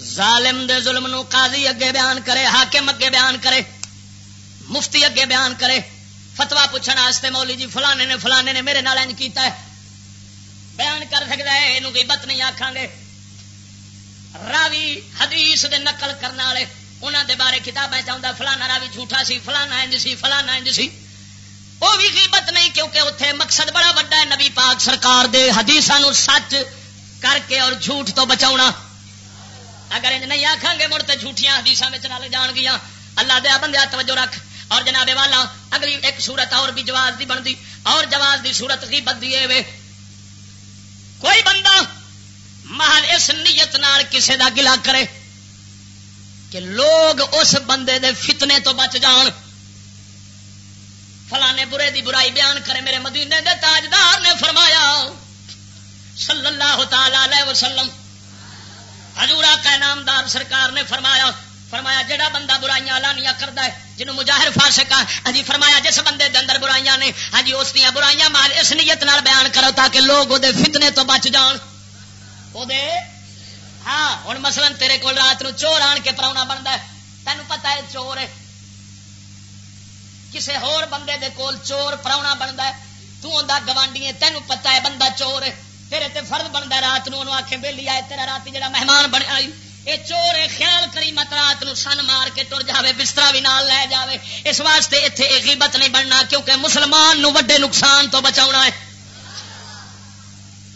Speaker 2: ظالم دے ظلم نو قاضی اگے بیان کرے، حاکم اگے بیان کرے، مفتی اگے بیان کرے۔ فتوا پوچھنے مولی جی فلانے نے فلانے نے میرے نال کیتا ہے۔ بیان کر سکتا ہے یہ غیبت نہیں آخان گے۔ راوی حدیث دے نقل کرنے والے انہوں دے بارے کتابیں چاہتا فلانا راوی جھوٹا سی، فلانا انج سی، فلانا انج سی۔ وہ بھی غیبت نہیں، کیونکہ اتنے مقصد بڑا وڈا ہے، نبی پاک سرکار دے حدیثاں سچ کر کے اور جھوٹ تو بچاؤنا اگر انج نہیں آخان گے، مڑ تو جھوٹیاں حدیث نال جان گیا اللہ دیا بندے توجہ رکھ۔ اور جناب والا، اگلی ایک صورت اور بھی جواز دی بنتی، اور جواز دی صورت غیبت دیے وے۔ کوئی بندہ محل اس نیت نال کسے دا گلا کرے کہ لوگ اس بندے دے فتنے تو بچ جان۔ فلانے برے دی برائی بیان کرے میرے مدینے دے تاجدار نے فرمایا، صلی اللہ تعالی وسلم، حضور کا نامدار سرکار نے فرمایا فرمایا جڑا بندہ برائیاں لانیاں کرتا ہے جنہوں مجاہر فاسق ہاں جی فرمایا جس بندے دے اندر برائیاں نے ہاں جی اس دیا برائیاں مال اس نیت نال بیان کرو تاکہ لوگ وہ فتنے تو بچ جان۔ وہ ہاں ہوں مثلا تیرے کول رات نو چور آن کے پراؤنا بنتا ہے، تینوں پتا ہے چور ہے۔ کسے ہور بندے دے کول چور پراؤنا بنتا ہے، تو گوانڈی ہے تینوں پتا ہے بندہ چور ہے۔ تیرے تے فرد بنتا رات نو آخے بہلی آئے، تیرا رات جڑا مہمان بنیا یہ چور خیال کری مت رات نو سن مار کے ٹر جاوے بستر بھی نال لے جاوے۔ اس واسطے اتنے غیبت نہیں بننا، کیونکہ مسلمان نو وڈے نقصان تو بچاؤنا ہے۔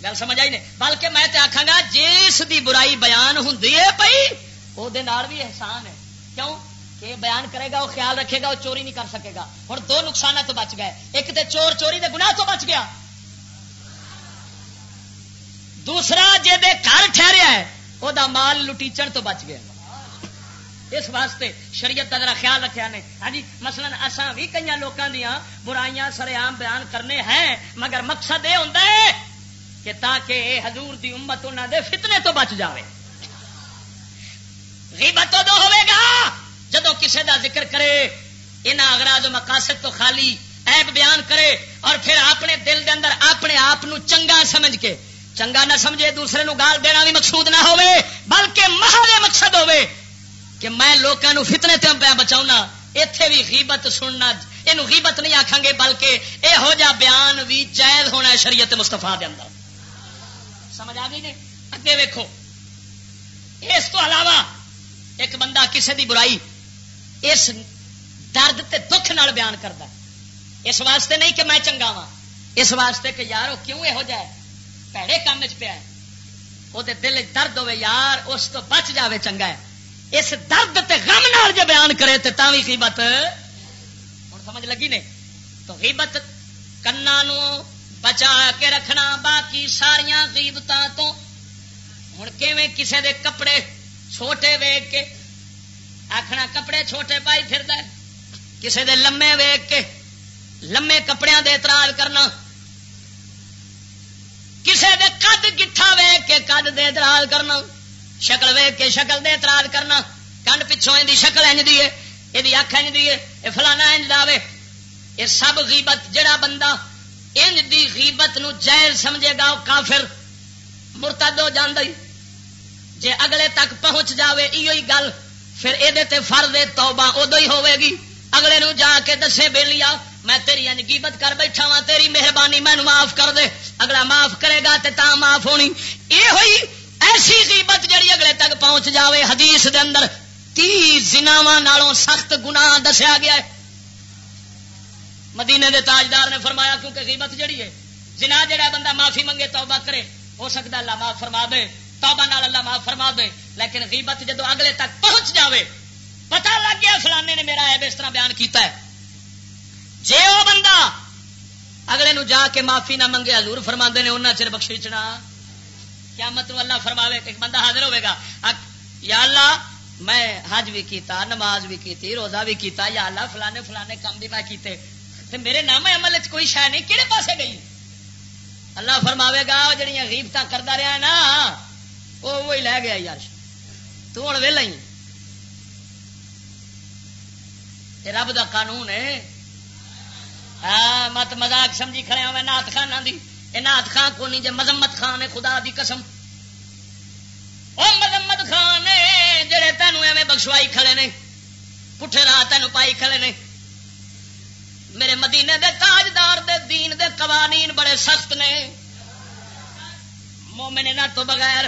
Speaker 2: گل سمجھ آئی نہیں بلکہ میں آخا گا جس دی برائی بیان ہوں پی وہ بھی احسان ہے۔ کیوں؟ کہ بیان کرے گا وہ خیال رکھے گا وہ چوری نہیں کر سکے گا۔ ہوں دو نقصان تو بچ گئے۔ ایک تو چور چوری دے گناہ تو بچ گیا۔ دوسرا جی گھر ٹھہریا ہے وہ مال لٹیچن تو بچ گیا۔ اس واسطے شریعت کا ذرا خیال رکھا نے۔ ہاں جی مثلا اصا بھی کئی لوگوں دیا برائیاں سر عام بیان کرنے ہیں، مگر مقصد یہ ہوتا ہے کہ تاکہ حضور دی امت انہوں دے فتنے تو بچ جائے غیبت تو ہوئے گا جدو کسے دا ذکر کرے ان اگراض و مقاصد تو خالی ایب بیان کرے اور پھر اپنے دل دے اندر اپنے آپ چنگا سمجھ کے چنگا نہ سمجھے، دوسرے نو گال دینا بھی مقصود نہ ہوئے، بلکہ محلے مقصد ہوئے کہ میں لوگوں فتنے تے پیا بچاؤ اتے بھی غیبت سننا یہ غیبت نہیں آخان گے، بلکہ یہو جا بیان بھی جائز ہونا ہے شریعت مستفا دے اندر۔ سمجھ آ گئی جی؟ اگے ویکو اس کو علاوہ ایک بندہ کسی دی برائی، اس درد تے دکھ نال بیان کرتا اس واسطے نہیں کہ میں چنگا وا اس واسطے کہ یار کیوں یہو جائے پیڑے کام چ پیا وہ دل درد ہوے یار اس تو بچ جاوے چنگا ہے اس درد تے غم نال جو بیان کرے تے تا بھی قیمت ہوں سمجھ لگی نے تو غیبت کنا بچا کے رکھنا باقی ساریا غیبت تو ہوں کسے دے کپڑے چھوٹے ویگ کے آخنا کپڑے چھوٹے پائی پھر کسے دے لمے ویگ کے لمے کپڑے دے اعتراض کرنا کسے دے، قد گٹھا ویگ کے، قد دے اعتراض کرنا، شکل ویگ کے، شکل دے اعتراض کرنا۔ کنڈ پچھوں دی شکل انج دی ہے یہ اکھ انج دی ہے یہ فلانا انج دے یہ سب غیبت، جڑا بندہ انج دی غیبت نو جائز سمجھے گا وہ کافر مرتد ہو جاندی جے اگلے تک پہنچ جاوے، ایو ہی گل، پھر یہ فرد توبہ ادو ہی ہوے گی۔ اگلے نو جا کے دسے بے لیا میں تیری یعنی انج غیبت کر بیٹھا وا تیری مہربانی مینو معاف کر دے۔ اگلا معاف کرے گا تے تا معاف ہونی۔ یہ ہوئی ایسی غیبت جڑی اگلے تک پہنچ جاوے حدیث دے اندر۔ تی زناواں نالوں سخت گناہ دسیا گیا ہے۔ مدینے دے تاجدار نے فرمایا، کیونکہ غیبت جڑی ہے جنا جڑا بندہ معافی منگے، توبہ کرے۔ ہو سکتا اللہ معاف فرما دے۔ توبہ نال اللہ معاف فرما دے۔ لیکن غیبت جدو اگلے تک پہنچ جاوے، پتہ لگ گیا فلانے نے میرا ایب اس طرح بیان کیتا ہے۔ جے وہ بندہ اگلے نو جا کے معافی نہ منگے، حضور فرما نے انہیں چر بخشیچنا کیا مطلب اللہ فرماوے ایک بندہ حاضر ہوئے گا۔ یا اللہ، میں حج بھی کیتا، نماز بھی کیتی، روزہ بھی کیتا، یا اللہ، فلانے فلانے کام بھی میں کیتے۔ تے میرے نام عمل کوئی شہ نہیں کہڑے پاسے گئی؟ اللہ فرماوے گا جہیا غیبت کرتا رہا ہے نا وہ وہی لے گیا یار۔ تو ہوں ویلا ہی۔ رب دا قانون ہے ہاں، مت مزاق سمجھی کھڑے ہوئے نات خان دی۔ یہ نات خان کو نہیں جی مذمت خان خدا دی قسم۔ وہ مذمت خان جڑے تینوں ایویں بخشوائی کھڑے نے۔ پٹھے راہ تینوں پائی کھڑے نے۔ میرے مدینے دے تاجدار دے، دین دے قوانین بڑے سخت نے۔ مومن نہ تو بغیر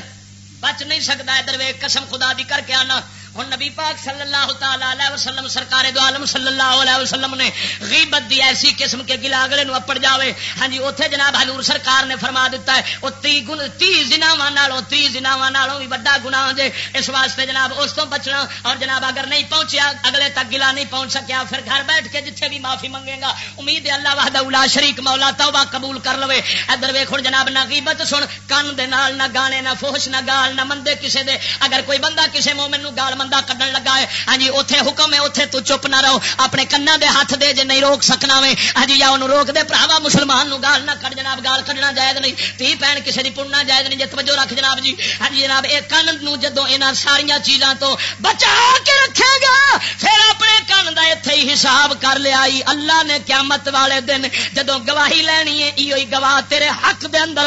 Speaker 2: بچ نہیں سکتا ادھر وے قسم خدا دی کر کے آنا۔ ہوں نبی پاک صلی اللہ تعالی وسلم، سرکار دو عالم صلی اللہ علیہ وسلم نے غیبت دی ایسی قسم کے گلا اگلے نو اپڑ جاوے۔ ہاں جی اوتھے جناب حضور سرکار نے فرما دیتا ہے، او تی گن، تی زناواں نالوں تی زناواں نالوں بھی بڑا گناہ جے۔ اس واسطے جناب اس تو بچنا، اور جناب اگر نہیں پہنچیا، اگلے تک گلا نہیں پہنچ سکیا، پھر گھر بیٹھ کے جتھے بھی معافی منگے گا، امید ہے اللہ وحدہ الا شریک مولا توبہ قبول کر لوے۔ ادھر ویکھ جناب، نہ غیبت سن کان دے نال، نہ گانے، نہ فحش، نہ گال، نہ مندے کسے دے۔ اگر کوئی بندہ کسے مومن نو گال بندہ کڈن لگا ہے۔ ہاں جی اوتھے حکم ہے، اوتھے تو چپ نہ رہو۔ اپنے کنا دے ہاتھ دے جے نہیں روک سکنا وے۔ ہاں جی یا انہوں روک دے۔ بھراوا مسلمان نو گال نہ کڈ جناب، گال کڈنا جائز نہیں۔ تی پین کسے دی پڑنا جائز نہیں، جے توجہ رکھ جناب جی۔ ہاں جی جناب اے کن نو جدوں انہاں ساری چیزاں تو بچا کے رکھے گا، پھر اپنے کن دا ایتھے ہی حساب کر لیا اللہ نے قیامت والے دن جدوں گواہی لینی ہے ایو گواہ تیرے حق دے اندر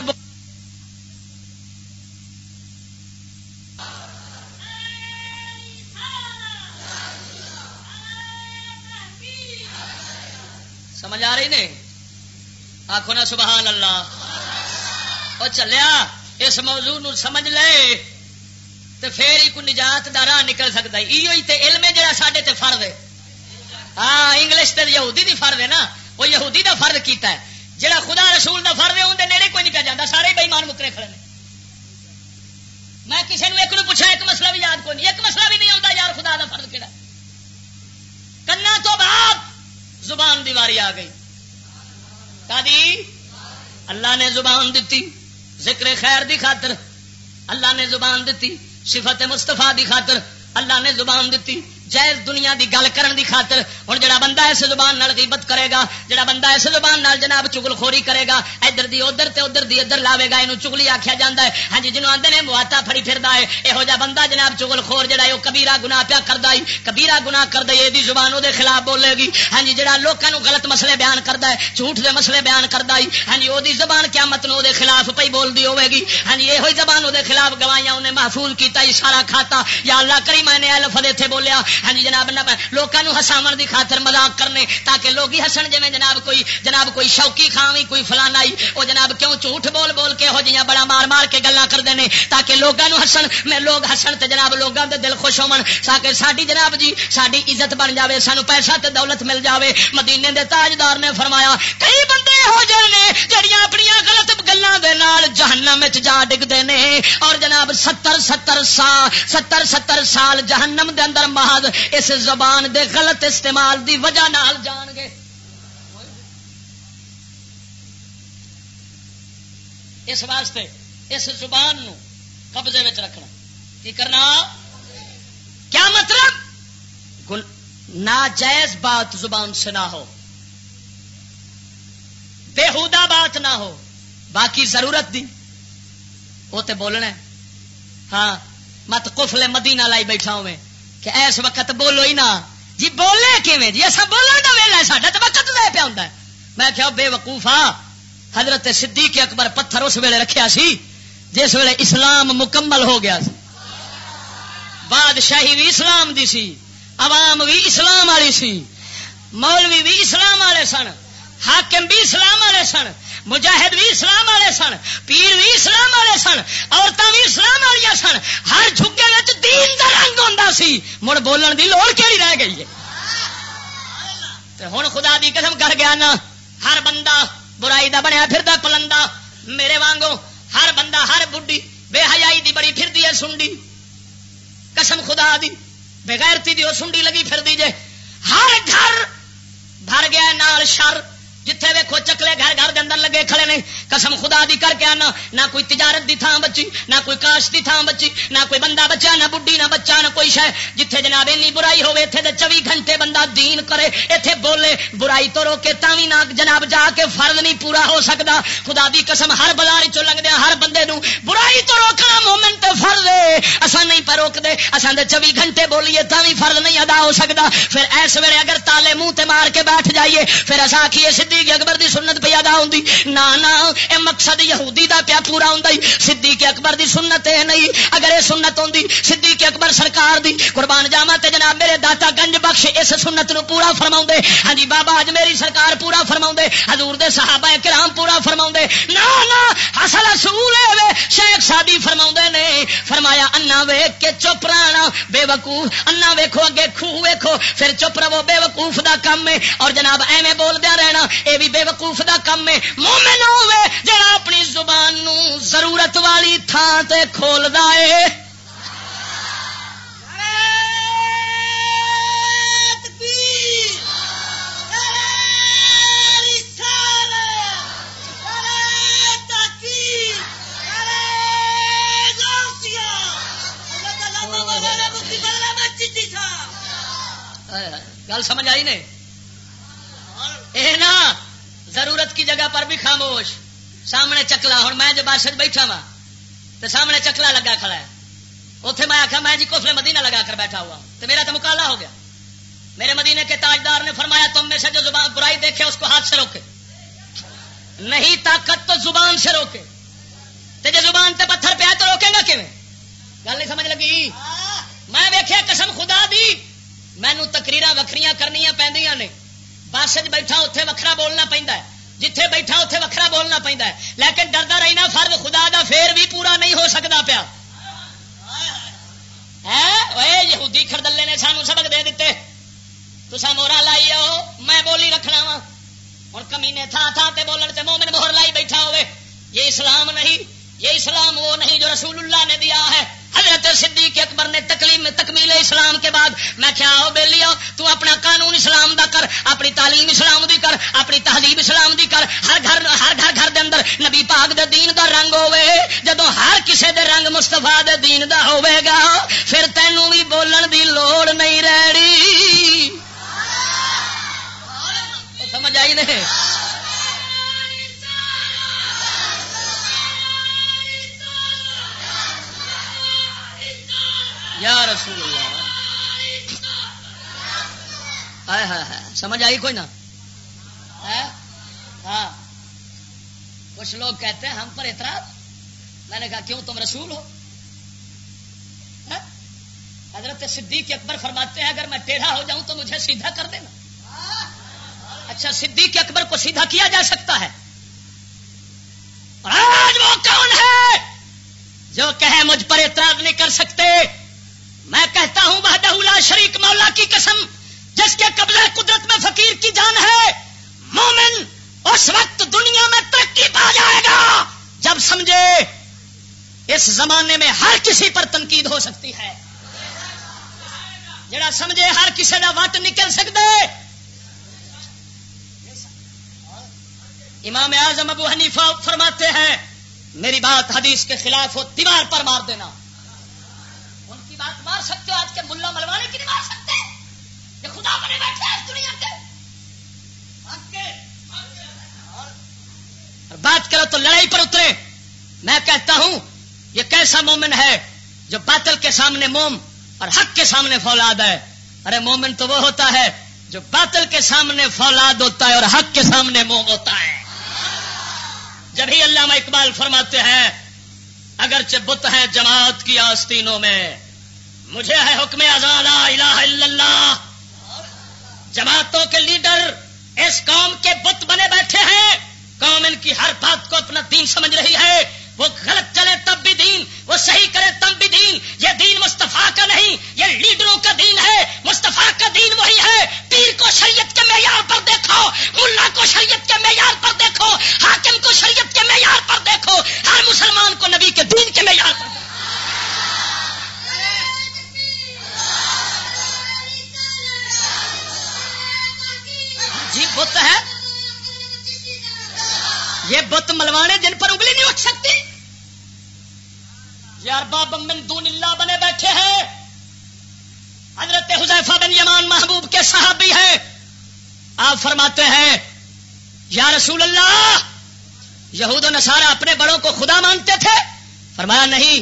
Speaker 2: سمجھ آ رہی نے؟ آخو نا سبحان اللہ۔ وہ چلیا، اس موضوع نو سمجھ لے۔ تو پھر ہی کوئی نجات کا راہ نکل سکتا ہے۔ یہ تے علم ہے جڑا سڈے تے فرد ہے۔ ہاں انگلش تے یہودی دی فرد ہے نا۔ وہ یہودی دا فرد کیتا ہے۔ جڑا خدا رسول دا فرد ہے اندر نیڑے کوئی نہیں پہ جاتا سارے بےمان مکرے کھڑے نے۔ میں کسی نے ایک نو پوچھا، ایک مسئلہ بھی یاد کوئی نہیں۔ ایک مسئلہ بھی نہیں آتا یار خدا دا فرد کہڑا کنا تو بعد زبان دیواری آ گئی۔ اللہ نے زبان دیتی۔ ذکر خیر دی خاطر۔ اللہ نے زبان دیتی۔ صفت مستفا دی خاطر۔ اللہ نے زبان دیتی۔ جائز دنیا دی گل کرن دی خاطر ہوں جڑا بندہ اس زبان نال غیبت کرے گا، جڑا بندہ اس زبان نال جناب چگل خوری کرے گا، ادھر دی ادھر تے ادھر دی ادھر لاوے گا، اینو چگلی آکھیا جاندا ہے۔ ہاں جی جنوں آندے نے مواتا پھڑی پھردا ہے۔ ایہو جا بندہ جناب چگل خور جڑا او کبیرہ گناہ پیا کردا ہے، کبیرہ گناہ کردا ہے دی زبان او دے خلاف بولے گی۔ ہاں جی جڑا لوکاں نو غلط مسئلے بیان کردا ہے، جھوٹ دے مسئلے بیان کردا ہے ہاں جی او دی زبان قیامت نو دے خلاف پئی بولدی ہوے گی۔ ہاں جی ایہو زبان او دے خلاف گواہیاں اونے محفوظ کیتا ہے سارا کھاتا، یا اللہ کریم نے الف ایتھے بولیا ہاں جی جناب لوگوں ہساو کی خاطر مزاق کرنے تاکہ لوگ ہی ہسن جی جناب کوئی جناب کوئی شوقی خاوی کوئی فلانا وہ جناب کیوں جھوٹ بول بول کے ہو جہاں بڑا مار مار کے گلا کرتے ہیں تاکہ لوگوں ہسن؟ میں لوگ ہسن تو جناب لوگوں کے دل خوش ہو ساری جناب جی ساری عزت بن جائے سانو پیسہ تے دولت مل جائے مدینے دے تاجدار نے فرمایا، کئی بندے ہو جائے جڑیاں اپنی غلط گلوں جہنم جا ڈگتے ہیں اور جناب ستر ستر سال ستر ستر سال جہنم دے اندر مہاد محض اس زبان دے غلط استعمال دی وجہ نال جان گے۔ اس واسطے اس زبان نو قبضے میں رکھنا۔ کی کرنا؟ کیا مطلب؟ ناجائز بات زبان سے نہ ہو۔ بےحدہ بات نہ ہو۔ باقی ضرورت دی۔ وہ تو بولنا ہاں مت کفلے مدینہ لائی بیٹھا ہوں میں کہ ایس وقت بولو ہی نہ جی بولے کیویں؟ جی ایسا بولنے کا ویلا ساڈا تو وقت دے پیا ہوں میں کیا بے وقوفا ہاں۔ حضرت صدیق اکبر پتھر اس ویلے رکھیا سی، جس ویلے اسلام مکمل ہو گیا سی۔ بادشاہی بھی اسلام دی سی، عوام بھی اسلام والی سی، مولوی بھی اسلام والے سن، حاکم بھی اسلام والے سن۔ مجاہد بھی اسلام والے سن، پیر بھی اسلام والے سن عورتیں بھی اسلام والی سن۔ ہر جھگے دین دا رنگ ہوتا سی۔ مڑ بولن دی لوڑ کہڑی رہ گئی ہے؟ ہوں خدا دی قسم کر گیا نا، ہر بندہ برائی دا بنیا پھر پلندہ میرے وانگو۔ ہر بندہ، ہر بڈی بے حیائی دی بڑی پھر دی ہے، سنڈی۔ قسم خدا دی بغیرتی دی وہ سنڈی لگی پھر دی جے۔ ہر گھر بھر گیا نال شر۔ جتھے ویکو چکلے گھر گھر اندر لگے کھڑے نے، قسم خدا دی کر کے آنا، نہ کوئی تجارت دی تھان بچی، نہ کوئی کاش دی تھان بچی، نہ کوئی بندہ بچا، نہ بڈی نہ بچا نہ کوئی شہ جتھے جناب اینی برائی ہوے اتنے چوبی گھنٹے بندہ دین کرے اتنے بولے، برائی تو روکے تھی نہ جناب جا کے فرض نہیں پورا ہو سکتا خدا دی قسم، ہر بازار چ لگ دیا ہر بندے نو برائی تو روکنا مومنٹ فرض ہے۔ اصا نہیں پر روک دے اصل چوبی گھنٹے بولیے تا بھی فرض نہیں ادا ہو سکتا پھر اس ویلے اگر تالے منہ تے مار کے بیٹھ جائیے، پھر اصا آخیے صدیق اکبر دی سنت پہ ادا ہوں نہ نہ اے مقصد یہودی دا پیا پورا ہوں صدیق اکبر دی سنت ہے نہیں۔ اگر یہ سنت ہوں صدیق اکبر سرکار دی۔ قربان جاوا تے جناب، میرے داتا گنج بخش اس سنت نو پورا فرما ہاں جی بابا اج میری سرکار پورا فرما حضور دے صحابہ کرام پورا فرما نہ اصل اصول ہے شیخ سادی فرما نے۔ فرمایا، انا ویک کے چپ رہنا بے وقوف انا ویکھو، اگے خو ویکھو، پھر چپ رہو بے وقوف دا کم ہے اور جناب، ایویں بول دیا رہنا۔ اے بھی بے وقوف دا کم ہے۔ مومن ہوے جڑا اپنی زبان نو ضرورت والی تھان تے کھولدا ہے۔ گل سمجھ آئی نے؟ اے نا، ضرورت کی جگہ پر بھی خاموش۔ سامنے چکلا، ہوں میں جو بادشاہ بیٹھا وا تو سامنے چکلا لگا کھڑا ہے۔ اتنے میں آخا میں جی کوفلے مدینہ لگا کر بیٹھا ہوا تو میرا تو مکالا ہو گیا۔ میرے مدینے کے تاجدار نے فرمایا، تم میں سے جو زبان برائی دیکھے، اس کو ہاتھ سے روکے۔ نہیں، طاقت تو زبان سے روکے۔ تو جی زبان تے پتھر پہ تو روکے گا کیون گل نہیں سمجھ لگی؟ میں ویکیا قسم خدا دی مینو تکریر وکری کرنی پہ بس بیٹھا اتنے وکرا بولنا پہنتا ہے۔ جتھے بیٹھا اتنے وکرا بولنا پہنتا ہے۔ لیکن ڈردا رہنا فرد خدا دا پھر بھی پورا نہیں ہو سکتا پیا۔ یہودی خردلے نے سانو سبق دے دیتے تو مورا لائی آؤ میں بولی رکھنا وا۔ ہوں کمی نے تھا تھا تے بولن تے مومن مہر لائی بیٹھا ہوئے۔ یہ اسلام نہیں، یہ اسلام وہ نہیں جو رسول اللہ نے دیا ہے۔ حضرت صدیق اکبر نے تکلیم تکمیل اسلام کے بعد میں کیا ہو بے لیا تو اپنا قانون اسلام دا کر، اپنی تعلیم اسلام دی کر، اپنی تہذیب اسلام دی کر۔ ہر گھر ہر گھر گھر دے اندر نبی پاک دے دین دا رنگ ہوے جدو ہر کسے دے رنگ مستفا دے دین دا ہوے گا، پھر تینوں بھی بولن دی لوڑ نہیں رہی سمجھ آئی نہیں؟ یا رسول اللہ۔ سمجھ آئی کوئی نا؟ ہاں۔ کچھ لوگ کہتے ہیں ہم پر اعتراض۔ میں نے کہا، کیوں تم رسول ہو؟ ہاں؟ حضرت صدیق اکبر فرماتے ہیں، اگر میں ٹیڑھا ہو جاؤں تو مجھے سیدھا کر دینا۔ اچھا صدیق اکبر کو سیدھا کیا جا سکتا ہے؟ آج وہ کون ہے جو کہے مجھ پر اعتراض نہیں کر سکتے؟ میں کہتا ہوں، وحدہ شریک مولا کی قسم، جس کے قبل قدرت میں فقیر کی جان ہے، مومن اس وقت دنیا میں ترقی پا جائے گا جب سمجھے اس زمانے میں ہر کسی پر تنقید ہو سکتی ہے۔ جڑا سمجھے ہر کسی کا وٹ نکل سکتے امام اعظم ابو حنیفہ فرماتے ہیں، میری بات حدیث کے خلاف ہو، دیوار پر مار دینا۔ سکتے ہو؟ آج کے ملا ملوانے کی نہیں مار سکتے؟ یہ خدا بنے بیٹھے اس دنیا کے۔ بات کرو تو لڑائی پر اترے۔ میں کہتا ہوں، یہ کیسا مومن ہے جو باطل کے سامنے موم اور حق کے سامنے فولاد ہے؟ ارے، مومن تو وہ ہوتا ہے جو باطل کے سامنے فولاد ہوتا ہے اور حق کے سامنے موم ہوتا ہے۔ جب ہی علامہ اقبال فرماتے ہیں، اگرچہ بت ہے جماعت کی آستینوں میں مجھے ہے حکم اللہ۔ جماعتوں کے لیڈر اس قوم کے بت بنے بیٹھے ہیں۔ قوم ان کی ہر بات کو اپنا دین سمجھ رہی ہے۔ وہ غلط چلے تب بھی دین، وہ صحیح کرے تب بھی دین۔ یہ دین مستفا کا نہیں، یہ لیڈروں کا دین ہے۔ مستفا کا دین وہی ہے۔ پیر کو شریعت کے معیار پر دیکھو، ملا کو شریعت کے معیار پر دیکھو، حاکم کو شریعت کے معیار پر دیکھو۔ ہر مسلمان کو نبی کے دین کے معیار پر جی بت ہے۔ یہ بت ملوانے جن پر انگلی نہیں اٹھ سکتی۔ یار باب من دون اللہ بنے بیٹھے ہیں۔ حضرت حذیفہ بن یمان محبوب کے صحابی ہیں۔ آپ فرماتے ہیں، یا رسول اللہ، یہود و نصارہ اپنے بڑوں کو خدا مانتے تھے؟ فرمایا نہیں۔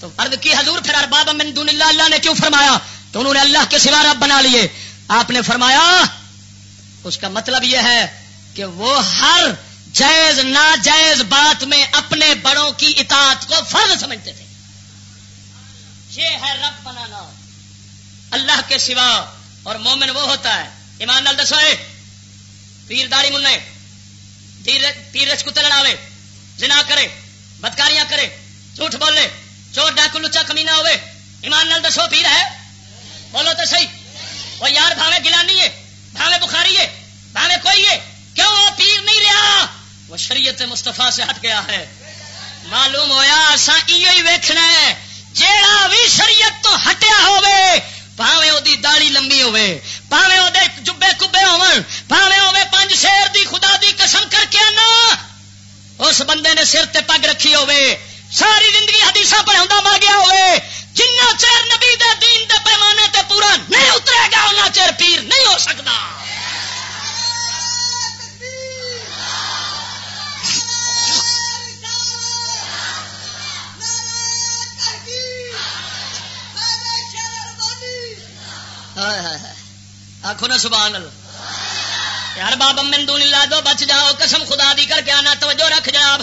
Speaker 2: تو عرض کی حضور، پھر ارباب من دون اللہ اللہ نے کیوں فرمایا؟ تو انہوں نے اللہ کے سوا رب بنا لیے۔ آپ نے فرمایا اس کا مطلب یہ ہے کہ وہ ہر جائز ناجائز بات میں اپنے بڑوں کی اطاعت کو فرض سمجھتے تھے۔ یہ ہے رب بنانا۔ اللہ کے سوا اور مومن وہ ہوتا ہے۔ ایمان نال دسو پیر داڑی من پیر رچ کتے لڑاوے۔ جنا کرے۔ بدکاریاں کرے۔ جھوٹ بولے۔ چور ڈاکو لچا کمی نہ ہوئے ایمان نال دسو پیر ہے۔ بولو تو صحیح۔ وہ یار بھاوے گلانی ہے بھاوے بخاری ہے بھاوے کوئی ہے، کیوں وہ پیر نہیں رہا؟ وہ شریعت مستفا سے ہٹ گیا ہے۔ معلوم ہوا اصا یہ ویکھنا ہے، جیڑا بھی شریعت تو ہٹیا ہوئے پاوے وہ داڑی لمبی ہوے پاوے وہ جبے کبے پاوے ہوے پانچ شیر دی خدا دی قسم کر کے آنا۔ اس بندے نے سر تے پگ رکھی ہوے ساری زندگی حدیث پڑھا مر گیا ہوئے۔ جنہ چیر نبی دے دین دے پیمانے تے پورا نہیں اترے گا ان چیر پیر نہیں ہو سکتا۔ آخو نا سبحان اللہ۔ یار بابا مندو لا دو، بچ جاؤ، قسم خدا دی کر کے آنا، توجہ رکھ جناب۔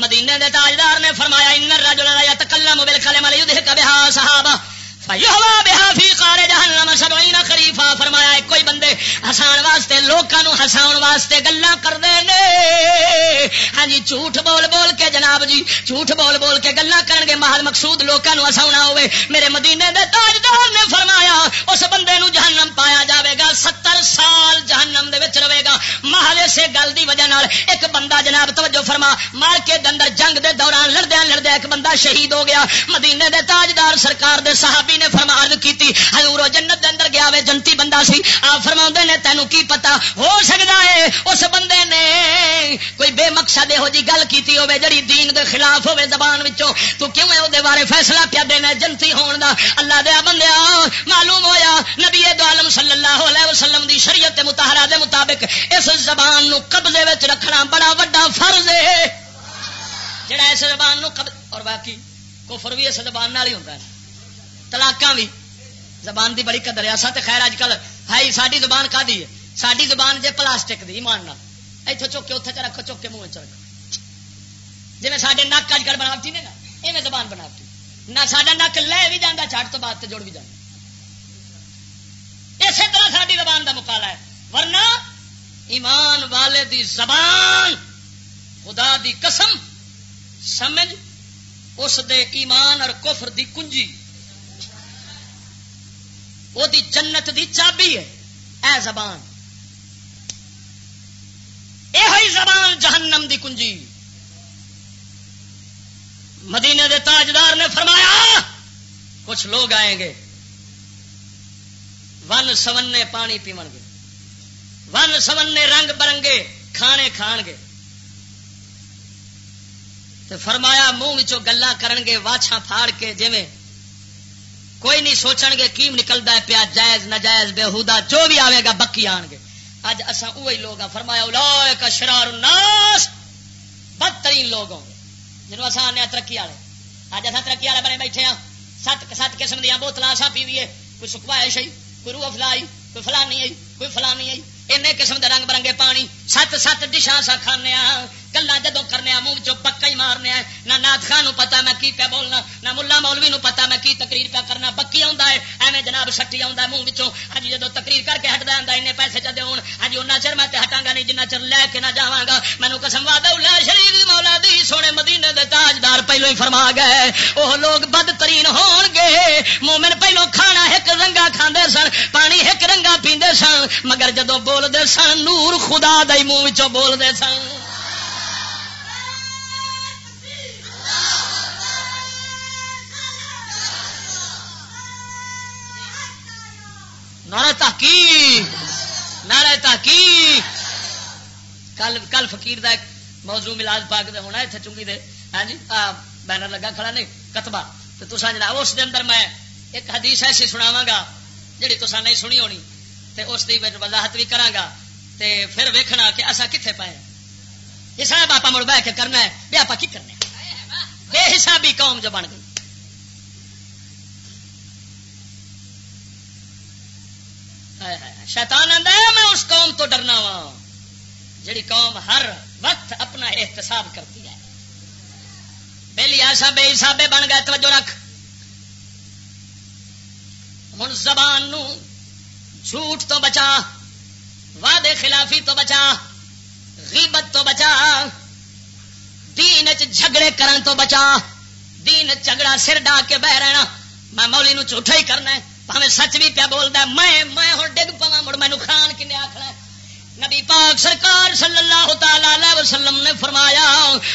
Speaker 2: مدینے دے تاجدار نے فرمایا ان الرجل لا يتكلم بالكلمه ليدهك بها صحابه. خریفا فرمایا کوئی بندے ہسان واسطے لوگوں ہساؤ واسطے گلا کرتے ہیں ہاں جی جھوٹ بول بول کے جناب جی جھوٹ بول بول کے گلا کر محل مقصود لوگوں ہساؤنا ہوے میرے مدینے دے تاجدار نے فرمایا، اس بندے نو جہنم پایا جاوے گا، ستر سال جہنم دے وچ رہے گا۔ محل اسے گل دی وجہ نال ایک بندہ جناب توجہ فرما مار کے دندر جنگ دے دوران لڑدیا لڑدیا ایک بندہ شہید ہو گیا۔ مدینے دے تاجدار سرکار دے صحابی نے فرما عرض کیتی، حضور جنت دے اندر گیا وے، جنتی بندہ سی۔ آپ فرما نے، تینو کی پتا ہو سکتا ہے، اس بندے نے کوئی بے مقصد یہو جی گل کی ہوے جڑی دین دے خلاف ہوے زبان وچوں۔ تو کیوں ہے دے بارے فیصلہ پیا دینا جنتی ہون دا؟ اللہ دیا بندیا، معلوم ہویا، نبی دو عالم صلی اللہ علیہ وسلم دی شریعت متحرہ دے مطابق اس زبان نو قبضے وچ رکھنا بڑا وڈا فرض ہے۔ جڑا اس زبان نو قبض اور باقی کفر بھی اس زبان نال ہی ہوندا ہے۔ تلاک بھی زبان دی بڑی قدر ہے اصل تو خیر اج کل ہے ساری زبان کا دی ہے ساری زبان جے پلاسٹک دی ایمان نال اتو چوک کے اتنے چ رکھو چوک کے منہ چ رکھو جی سارے نک اج کل بناوٹی نے نا ایویں زبان بناوٹی نہ سارا نک لے بھی جانا چٹ تو بعد جڑ بھی جانا اسی طرح ساری زبان دا مکالا ہے ورنہ ایمان والے دی زبان خدا دی قسم سمجھ اس دے ایمان اور کفر دی کنجی وہ دی جنت دی چابی ہے۔ اے زبان۔ یہ زبان جہنم دی کنجی۔ مدینے دے تاجدار نے فرمایا، کچھ لوگ آئیں گے۔ ون سونے پانی پیو گے۔ ون سونے رنگ برنگے کھانے کھان گے۔ فرمایا، منہ گلا کرنگے واچھا پھاڑ کے جیویں کوئی نہیں سوچن گے کیم نکلتا ہے، پیا جائز نجائز بےحدا جو بھی آئے گا بکی آن گے۔ اج اصا وہی لوگ ہیں فرمایا کا شرار الناس۔ بدترین لوگ ہوں گے۔ جنوب اصا آنے ترقی والے۔ اج اصا ترقی والے بنے بیٹھے ہاں سات سات قسم دیا بوتل اصا پیویے۔ کوئی سکھوایا شہی کوئی روح افلائی، کوئی فلانی آئی، کوئی فلانی آئی۔ این قسم کے رنگ برنگے پانی۔ سات سات ڈشاں سا کھانے گلا جدو کرنے منہ چو پکا ہی مارنے نہ نات خان پتا میں کی پیا بولنا، نہ ملا مولوی نو پتا میں کی تقریر پیا کرنا۔ بکی آ ایویں جناب سٹی آ منہ چو ہاں جی، جدو تقریر کر کے ہٹتا آتا این پیسے چلے ہوں ہاں جی، ان چر میں ہٹا گا نہیں جنہ چر لے کے نہ جا گا۔ مینو قسم وا دلا شریف مولا دی، سونے مدینے دے تاجدار پہلو ہی فرما گئے۔ وہ لوگ بدترین ہون گے۔ مومن پہلو کھانا ایک رنگا کھاندے سن، پانی ایک رنگا پیندے سن، مگر جدو بولتے سن، نور خدا دے دئی منہ بولتے سن نعرہ تحقیق نعرہ تحقیق۔ کل کل فقیر دا ایک موضوع ملاد پاک دے ہونا اتنے چنگی دے۔ ہاں جی بینر لگا کھڑا نہیں کتبا تو تسا جناب اس دے اندر میں ایک حدیث ایسی سناواں گا، جڑی تسا نہیں سنی ہونی، تے اس دی وضاحت بھی کراں گا۔ تے پھر ویکھنا کہ اسا کتنے پائے حساب آپ مڑ بہ کے کرنا ہے بھی آپ کی کرنا بے حسابی قوم جو بن گئی۔ شیطان ہے، میں اس قوم تو ڈرنا وا جڑی قوم ہر وقت اپنا احتساب کرتی ہے۔ بے لیا بے حسابے بن گئے، توجہ رکھ۔ ہوں زبان نو جھوٹ تو بچا۔ وعدے خلافی تو بچا، غیبت تو بچا، دین جھگڑے کرن تو بچا، دین جھگڑا سر ڈا کے بہ رہنا، میں مولی نو جھوٹا ہی کرنا ہے پہ سچ بھی پیا بولتا میں میں ہوں ڈگ پوا مڑ مینو خان کن آخنا نبی پاک سرکار صلی اللہ تعالی وسلم نے فرمایا،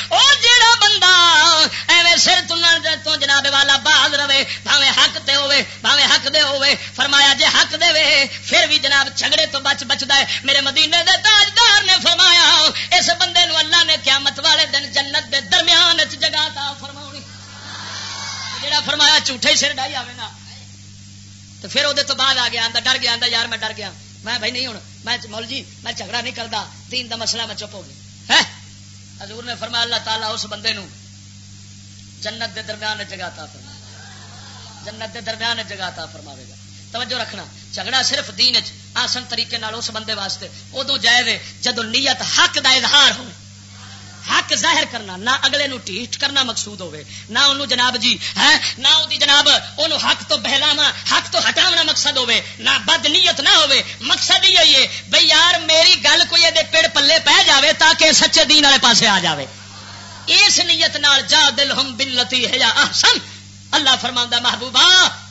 Speaker 2: او جیڑا بندہ ایویں سر تنن تو جناب والا باز رہے بھاوے حق تے ہوے بھاوے حق دے ہوے فرمایا جے حق دے وے، پھر بھی جناب جھگڑے تو بچ بچدا ہے۔ میرے مدینے دے تاجدار نے فرمایا، اس بندے نو اللہ نے قیامت والے دن جنت دے درمیان وچ جگہ عطا فرماونی جیڑا فرمایا جھوٹے سر ڈائی آوے نا۔ تو پھر وہ تو بعد آ گیا آدھا ڈر گیا آدھا یار میں ڈر گیا۔ میں بھائی نہیں ہوں میں مول جی میں جھگڑا نہیں کرتا، دین دا مسئلہ میں چپ ہو گیا۔ حضور نے فرمایا اللہ تعالیٰ اس بندے نو جنت دے درمیان جگاتا فرما جنت دے درمیان جگاتا فرماوے گا۔ توجہ رکھنا، جھگڑا صرف دین آسن طریقے اس بندے واسطے۔ ادو جائے جدو نیت حق دا اظہار ہو حق ظاہر کرنا، نہ اگلے نو ٹیٹ کرنا مقصود ہوے نہ انہوں جناب جی ہے؟ نہ دی جناب انہوں حق تو بہلاوا حق تو ہٹاونا مقصد ہوے نہ بد نیت نہ ہوے مقصد ہی ہے بھئی یار میری گل کوئی دے پیڑ پلے پہ جاوے تاکہ سچے دین والے پاسے آ جاوے۔ اس نیت نال جا دل ہم بلتی ہے یا احسن۔ اللہ فرماندا محبوبا،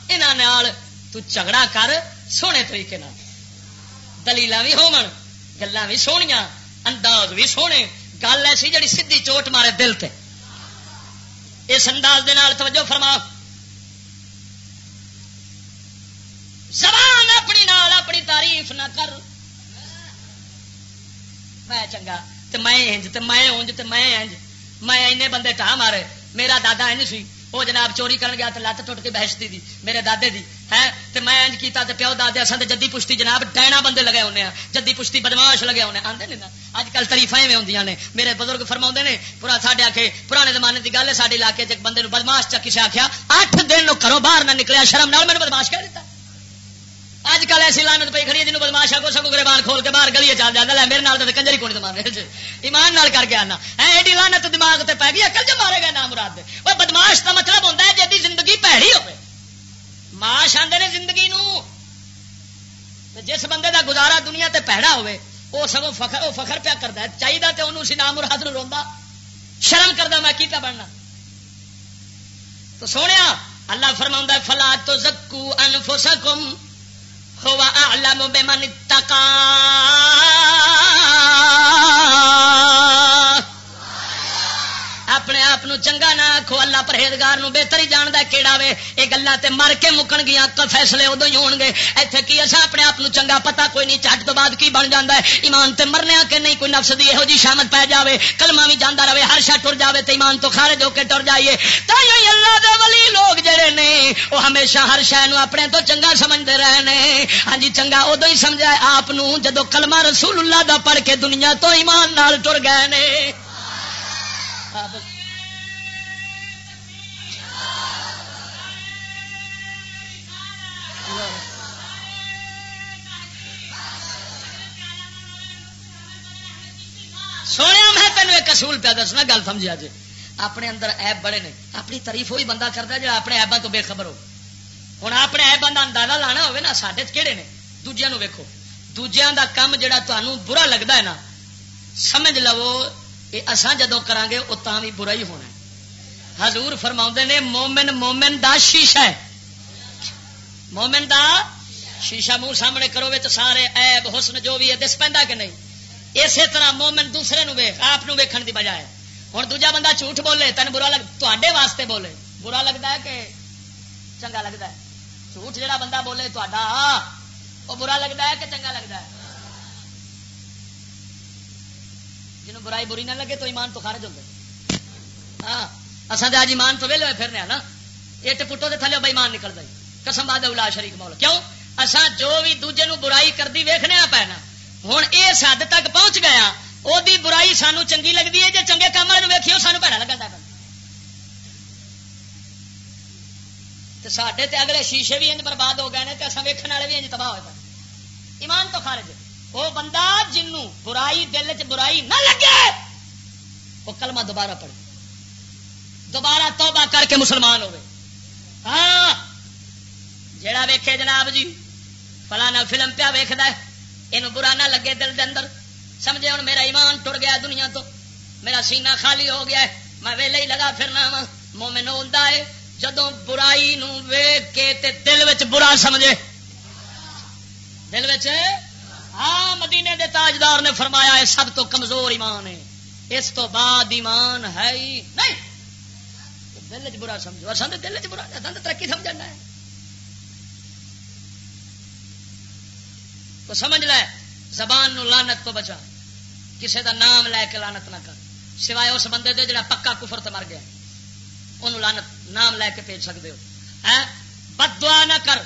Speaker 2: انہاں نال تو جھگڑا کر سونے طریقے نال۔ دلیلاں بھی ہون گلاں بھی سونیاں، انداز بھی سونے گل ایسی جڑی سیدھی چوٹ مارے دل تے۔ اس انداز دے نال توجہ فرما زبان اپنی نال اپنی تعریف نہ کر۔ میں چنگا، تے میں انج، تے میں اونج، تے میں انج۔ میں اینے بندے ٹا مارے۔ میرا دادا انج سی۔ وہ جناب چوری کرن گیا تو لت ٹوٹ کے بحثتی دی۔ میرے دادے دی۔ ہے تو میں انج کیتا تے پیو دادے اصل جدی پشتی جناب ڈینا بندے لگے ہونے ہیں جدی پشتی بدماش لگے ہونے ہاں۔ آتے ہیں نا؟ اج کل تریفا میں ہوں نے۔ میرے بزرگ فرما نے، پورا ساڈے آخے پرانے زمانے کی گل ہے سارے علاقے چ بندے نو بدماش چکی سے آخیا اٹھ دن کرو باہر نہ نکلیا، شرم نال میرے بدماش کہہ دیتا اج کل ایسی لانت پہ کھڑی جنوب بدماش کو سگو گربان کھول کے باہر گلی چل جاتا ہے میرے نال تو کنجری کونی مارے ایمان نال کر کے آنا۔ اے ایڈی لانت دماغ تے پی گئی اکل جو مارے گئے نام مراد وہ بدماش کا مطلب ہوتا ہے جی زندگی پیڑی ہوئے ماش آدھے نے زندگی نو۔ جس بندے دا گزارا دنیا تے پیڑا ہوئے وہ سب فخر وہ فخر پیا کرتا ہے۔ چاہیے تو انہوں سی نام مراد روا شرم کرتا میں کی پیا بننا۔ تو سونے اللہ فرما فلا تو زکو انفسکم، ہوا اعلم بمن اتقا۔ اپنے آپ چنگا نہ آخو اللہ پرہیزگار بہتر ہی جانتا کہڑا وے۔ یہ گلا مر کے مکن گیا فیصلے ادو ہی ہو گے۔ اتنے کی اصا اپنے آپ چنگا پتا کوئی نہیں چٹ تو بعد کی بن جاتا ہے؟ ایمان تے مرنے کہ نہیں، کوئی نفس دی یہو جی شامت پی جائے کلما بھی جانا رہے، ہر شا ٹر جائے تو ایمان تو خارج ہو کے ٹر جائیے۔ تھی اللہ دے ولی لوگ جڑے نے وہ ہمیشہ ہر شہ اپنے تو چنگا سمجھتے رہے ہیں ہاں جی چنگا ادو ہی سمجھا آپ جدو کلمہ رسول اللہ دا پڑھ کے دنیا تو ایمان نال ٹر گئے نے۔ سونے میں تینوں ایک اصول پیا دسنا گل سمجھا جی۔ اپنے اندر ایب بڑے نے۔ اپنی تاریف وہی بندہ کرتا جا اپنے ایباں تو بے خبر ہو۔ ہوں اپنے ایباں کا اندازہ لانا ہوگا نا سڈے کہڑے نے؟ دوجیا ویکو دوجیا کا کام جڑا تمہوں برا لگتا ہے نا، سمجھ لو یہ اصا جدو کران گے وہ تا بھی برا ہی ہونا حضور فرما نے، مومن مومن دا شیشہ ہے۔ مومن دا شیشہ منہ سامنے کرو سارے ایب حسن جو بھی ہے، دس پہ کہ نہیں؟ اسی طرح مومن دوسرے نو ویخ آپ ویکھن دی بجائے۔ ہوں دوجا بندہ جھوٹ بولے تین برا لگ تے واسطے بولے۔ برا لگتا ہے کہ چنگا لگتا ہے؟ جھوٹ جہاں بندہ بولے تا وہ برا لگتا ہے کہ چنگا لگتا ہے؟ جنہوں برائی بری نہ لگے تو ایمان تو خارج ہوتے ہاں اصل تو آج ایمان تو ویلے پھرنے ہاں نا۔ اٹ پٹو کے تھلے بھائی مان نکل قسم باد الا شریف مولا۔ کیوں؟ اصا جو بھی دوجے نو برائی کردی ویخنے پینا ہوں اس حد تک پہنچ گیا وہ برائی سانو چنگی لگتی ہے جی چنگے کام والے ویکھی سانو پیڑا لگا سڈے تے اگلے شیشے بھی انج برباد ہو گئے تو اصل ویکن والے بھی انج تباہ ہو گئے ایمان تو خارج وہ بندہ جنوں برائی دل چ برائی نہ لگے وہ کلمہ دوبارہ پڑھے دوبارہ توبہ کر کے مسلمان ہوئے ہاں جڑا ویکھے جناب جی فلانا فلم پیا ویکد یہ برا نہ لگے دل دے اندر۔ سمجھے ہوں میرا ایمان ٹر گیا دنیا تو۔ میرا سینہ خالی ہو گیا ہے۔ میں ویلے ہی لگا پھرنا وا مومن ہوتا ہے جدو برائی نو ویگ کے تے دل وچ برا سمجھے۔ دل وچ؟ ہاں مدینے دے تاجدار نے فرمایا ہے، سب تو کمزور ایمان ہے۔ اس تو بعد ایمان ہے ہی نہیں۔ دل چ برا سمجھو۔ اصل دل چ برا تو ترقی سمجھنا ہے۔ تو سمجھ لے، زبان نو لانت تو بچا۔ کسے دا نام لے کے لانت نہ کر۔ سوائے اس بندے دے جڑا پکا کفر تے مر گیا۔ انہوں لانت نام لے کے بھیج سکتے ہو۔ بد دعا نہ کر۔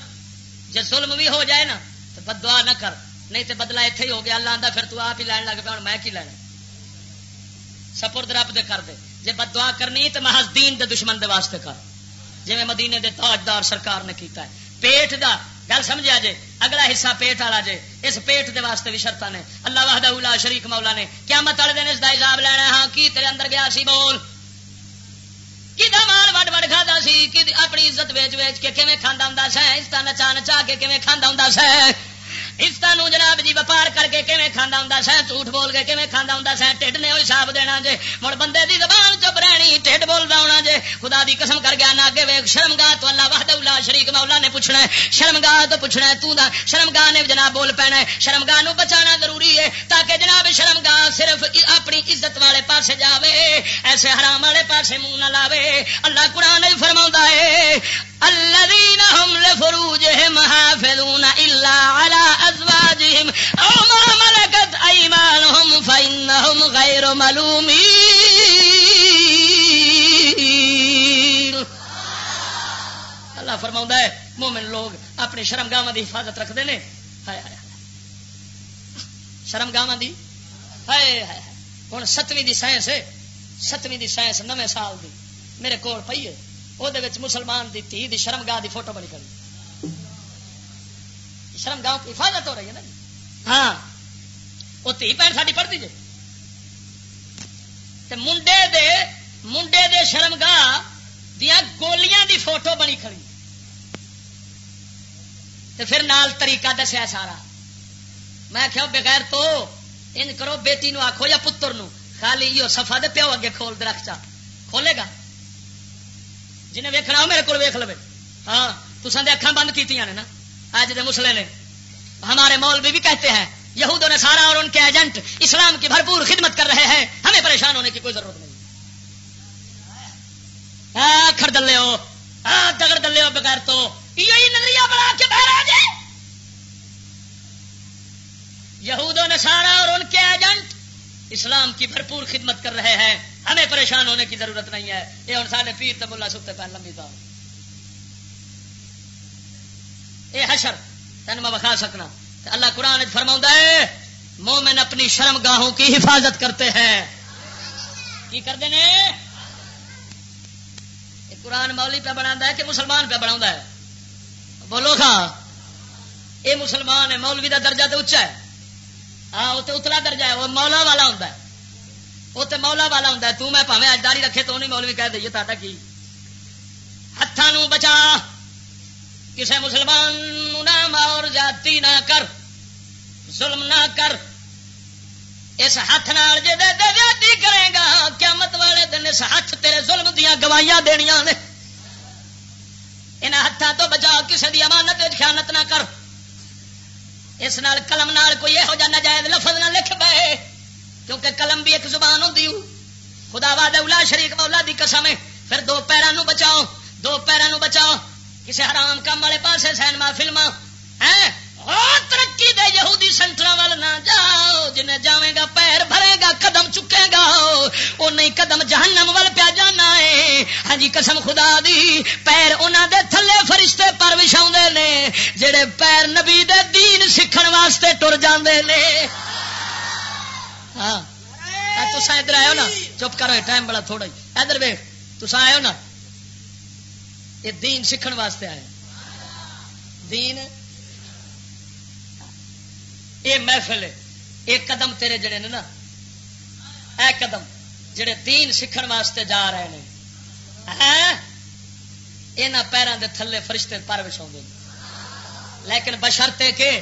Speaker 2: جی ظلم بھی ہو جائے نا، تو بد دعا نہ کر۔ نہیں تو بدلا اتنے ہی ہو گیا۔ اللہ آتا پھر تو آپ ہی لین لگ پیا ہوں میں کی لینا سپرد رب دے کر دے۔ جی بد دعا کرنی تو محض دین دے دشمن دے واسطے کر۔ جی مدینے دے تاجدار سرکار نے کیتا ہے۔ پیٹ دا، گل سمجھا جے؟ اگلا حصہ پیٹ والا جے۔ اس پیٹ دے واسطے بھی شرط نے۔ اللہ وحدہ اولا شریک مولا نے۔ کیا مت والے دن اس کا حساب لینا ہاں کی تیرے اندر گیا سی بول؟ کدا مال وڈ وڈ کھا سی؟ اپنی عزت ویچ ویچ کے کھے کھانا ہوں سا اس نچا نچا کے کھے کھانا ہوں سا عزتوں جناب جی وپار کر کے کھے کھانا ہوں سا، جھوٹ بول کے کھے کھانا ہوں سا، ٹھڈ نے حساب دینا جے۔ مڑ بندے دی زبان چپ رہنی، ٹھڈ بولتا ہونا جے۔ خدا دی قسم کر گیا نہ اگے ویگ شرم گاہ تو اللہ وحد اللہ شریک مولا نے پوچھنا ہے۔ شرم گاہ تو پوچھنا ہے، تو دا شرم گاہ نے جناب بول پینا ہے۔ شرم گاہ نو بچانا ضروری ہے تاکہ جناب شرم گاہ صرف اپنی عزت والے پاسے جاوے، ایسے حرام والے پاسے منہ نہ لاوے۔ اللہ قرآن فرما ہے الذين هم لفروجهم حافظون إلا على أزواجهم. أو ما ملكت أيمانهم فإنهم غير ملومين. اللہ فرما ہے، مومن لوگ اپنی شرم گاہ کی حفاظت رکھتے ہیں۔ شرم گاہ کی ہوں، ستویں دی سائنس ستویں دی سائنس نویں سال دی۔ میرے کول پی ہے۔ وہ مسلمان دی تھی دی شرم گاہ دی فوٹو بنی کری شرم گاہ کی حفاظت ہو رہی ہے نا ہاں وہ تھی بھن ساری پڑھتی جی منڈے دے منڈے دے شرم گاہ دیا گولیاں دی فوٹو بنی کھڑی تے پھر نال طریقہ دسیا سارا میں کہو بغیر تو ان کرو بیٹی نو آخو یا پتر نو خالی یہ سفا دے پیو اگے کھول درخت کھولے گا جنہیں ویکنا وہ میرے کو ویک لو ہاں تو اکھان بند کی نا۔ آج دے مسلے نے۔ ہمارے مولوی بھی کہتے ہیں، یہودوں نے سارا اور ان کے ایجنٹ اسلام کی بھرپور خدمت کر رہے ہیں۔ ہمیں پریشان ہونے کی کوئی ضرورت نہیں۔ کھڑ دلے ہو دگڑ دلے ہو بغیر تو۔ یہی نظریہ بنا کے بہر آ جائے یہودوں نے سارا اور ان کے ایجنٹ اسلام کی بھرپور خدمت کر رہے ہیں۔ ہمیں پریشان ہونے کی ضرورت نہیں ہے۔ یہ ہوں سارے پیر تب اللہ سکتے پہ لمبی تو یہ حشر تین میں بخا سکنا۔ اللہ قرآن فرما ہے، مومن اپنی شرم گاہوں کی حفاظت کرتے ہیں۔ کی کرتے ہیں؟ قرآن مولی پہ بنا ہے کہ مسلمان پہ بنا ہے۔ بولو کھا یہ مسلمان ہے مولوی کا درجہ تو اچا ہے۔ ہاں وہ تو اتلا درجہ ہے، وہ مولا والا ہوتا ہے۔ وہ تو مولا والا ہوں تو میں پاوے اجداری رکھے، تو نہیں مولوی کہہ دئیے تا کی؟ ہاتھوں بچا۔ کسے مسلمان نہ اور جاتی نہ کر، ظلم نہ کر۔ اس ہاتھ نال جی جاتی کرے گا، قیامت والے دن اس ہاتھ تیرے ظلم دیا گوائیاں دنیا نے۔ انہیں ہاتھوں تو بچا کسی دی امانت خیانت نہ کر۔ اس نال قلم نال کوئی یہو جہ نجائز لفظ نہ لکھ پے۔ کیونکہ قلم بھی ایک زبان ہوں خدا واد اولا شریف مولا دی قسم ہے۔ پھر دو پیروں نو بچاؤ۔ دو پیروں نو بچاؤ۔ کسی حرام کام والے پاس سینما فلما ترقی دے یہودی سینٹر وال نہ جاؤ۔ جنہیں جاوے گا پیر بھرے گا، قدم چکے گا۔ وہ نہیں قدم جہنم وال پیا جانا ہے۔ ہاں جی قسم خدا دی۔ پیر انہوں دے تھلے فرشتے پر وچھا نے۔ جڑے پیر نبی دے دین سیکھن واسطے ٹر جاندے نے۔ ہاں۔ ادھر آئے نا، چپ کرو ٹائم بڑا تھوڑا ہی۔ ادھر ویخ تسا آئے نا، یہ دین سیکھن واسطے آئے۔ دین، یہ محفل ہے۔ ایک قدم تیرے جڑے نے نا، اے قدم جڑے دین سیکھن واسطے جا رہے ہیں یہاں پیروں دے تھلے فرشتے پر بچھا لیکن بشرتے کہ،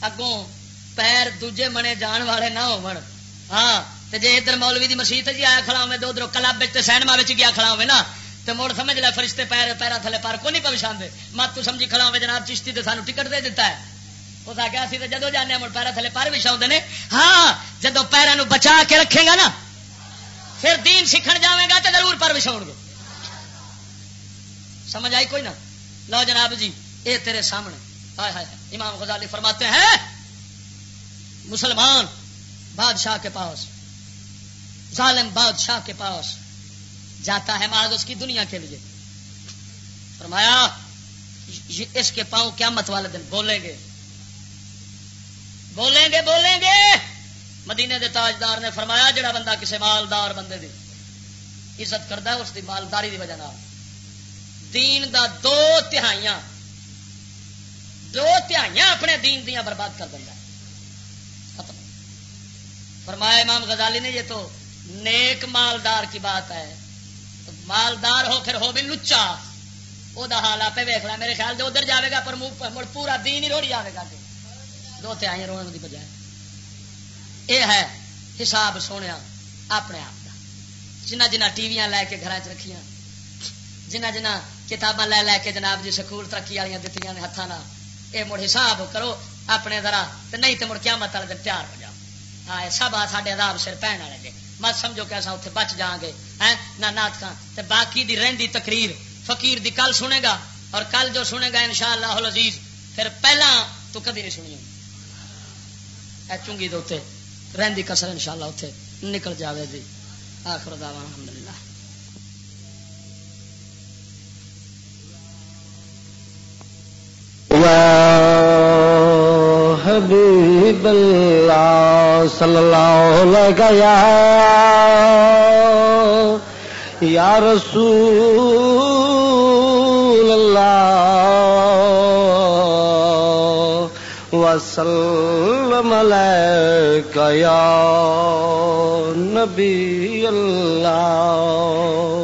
Speaker 2: اگوں پیر دوجے منے جان والے نہ ہو ہاں جی ادھر مولوی دی مسیح جی آیا کھڑا ہوئے ادھر کلب وچ سینما وچ گیا کھڑا ہوئے نا تو مڑ سمجھ لے فرشتے پیر پیرا تھلے پر کو نہیں پوچھا مت تو سمجھی کھڑا ہوئے جناب چشتی تو سانو ٹکٹ دے دیتا ہے اس آگے اسی تو جدو جانے مڑ پیرا تھلے پر بچھا نے ہاں جدوں جدو پیروں بچا کے رکھے گا نا پھر دین سیکھن جائے گا تو ضرور پر بچھاؤ گے سمجھ آئی کوئی نہ لو جناب جی اے تیرے سامنے ہائے ہائے امام غزالی فرماتے ہیں مسلمان بادشاہ کے پاس، ظالم بادشاہ کے پاس جاتا ہے ماض اس کی دنیا کے لیے۔ فرمایا اس کے پاؤں قیامت والے دن بولیں گے۔ بولیں گے بولیں گے۔ مدینے دے تاجدار نے فرمایا، جڑا بندہ کسی مالدار بندے دی عزت کرتا ہے، اس کی مالداری دی وجہ دین دا دو تہائیاں دو تہائیاں اپنے دین دیا برباد کر دینا فرمایا امام غزالی نے یہ تو نیک مالدار کی بات ہے۔ مالدار ہو پھر ہو بھی لچا۔ وہ حال آپ ویخ میرے خیال سے ادھر جائے گا، پر پورا دین ہی روڑی جائے گا دو تہائی رونے کی بجائے۔ یہ ہے حساب سونے اپنے آپ کا جنہ جنہ ٹی وی لے کے گھر چ رکھیاں، جنہ جنہ کتاباں لے لے کے جناب جی سکول ترقی والی دیتی ہاتھوں یہ مڑ حساب کرو اپنے ذرا نہیں تو مڑ کیا مت والے دن تیار ہو جاؤ۔ ہاں سب آ سارے آداب سر پہن والے جی مت سمجھو کہ اصا اتنے بچ جا گے نہ نات تے باقی دی رہی تقریر، فقیر دی کل سنے گا۔ اور کل جو سنے گا ان شاء اللہ عزیز پھر پہلا تو کدی نہیں سنی چونگی دے رہی کسر ان شاء اللہ نکل جاوے جی آخر دعوان الحمدللہ۔
Speaker 1: حبیب اللہ صلی اللہ علیہ یا رسول اللہ وسلم علیکہ یا نبی اللہ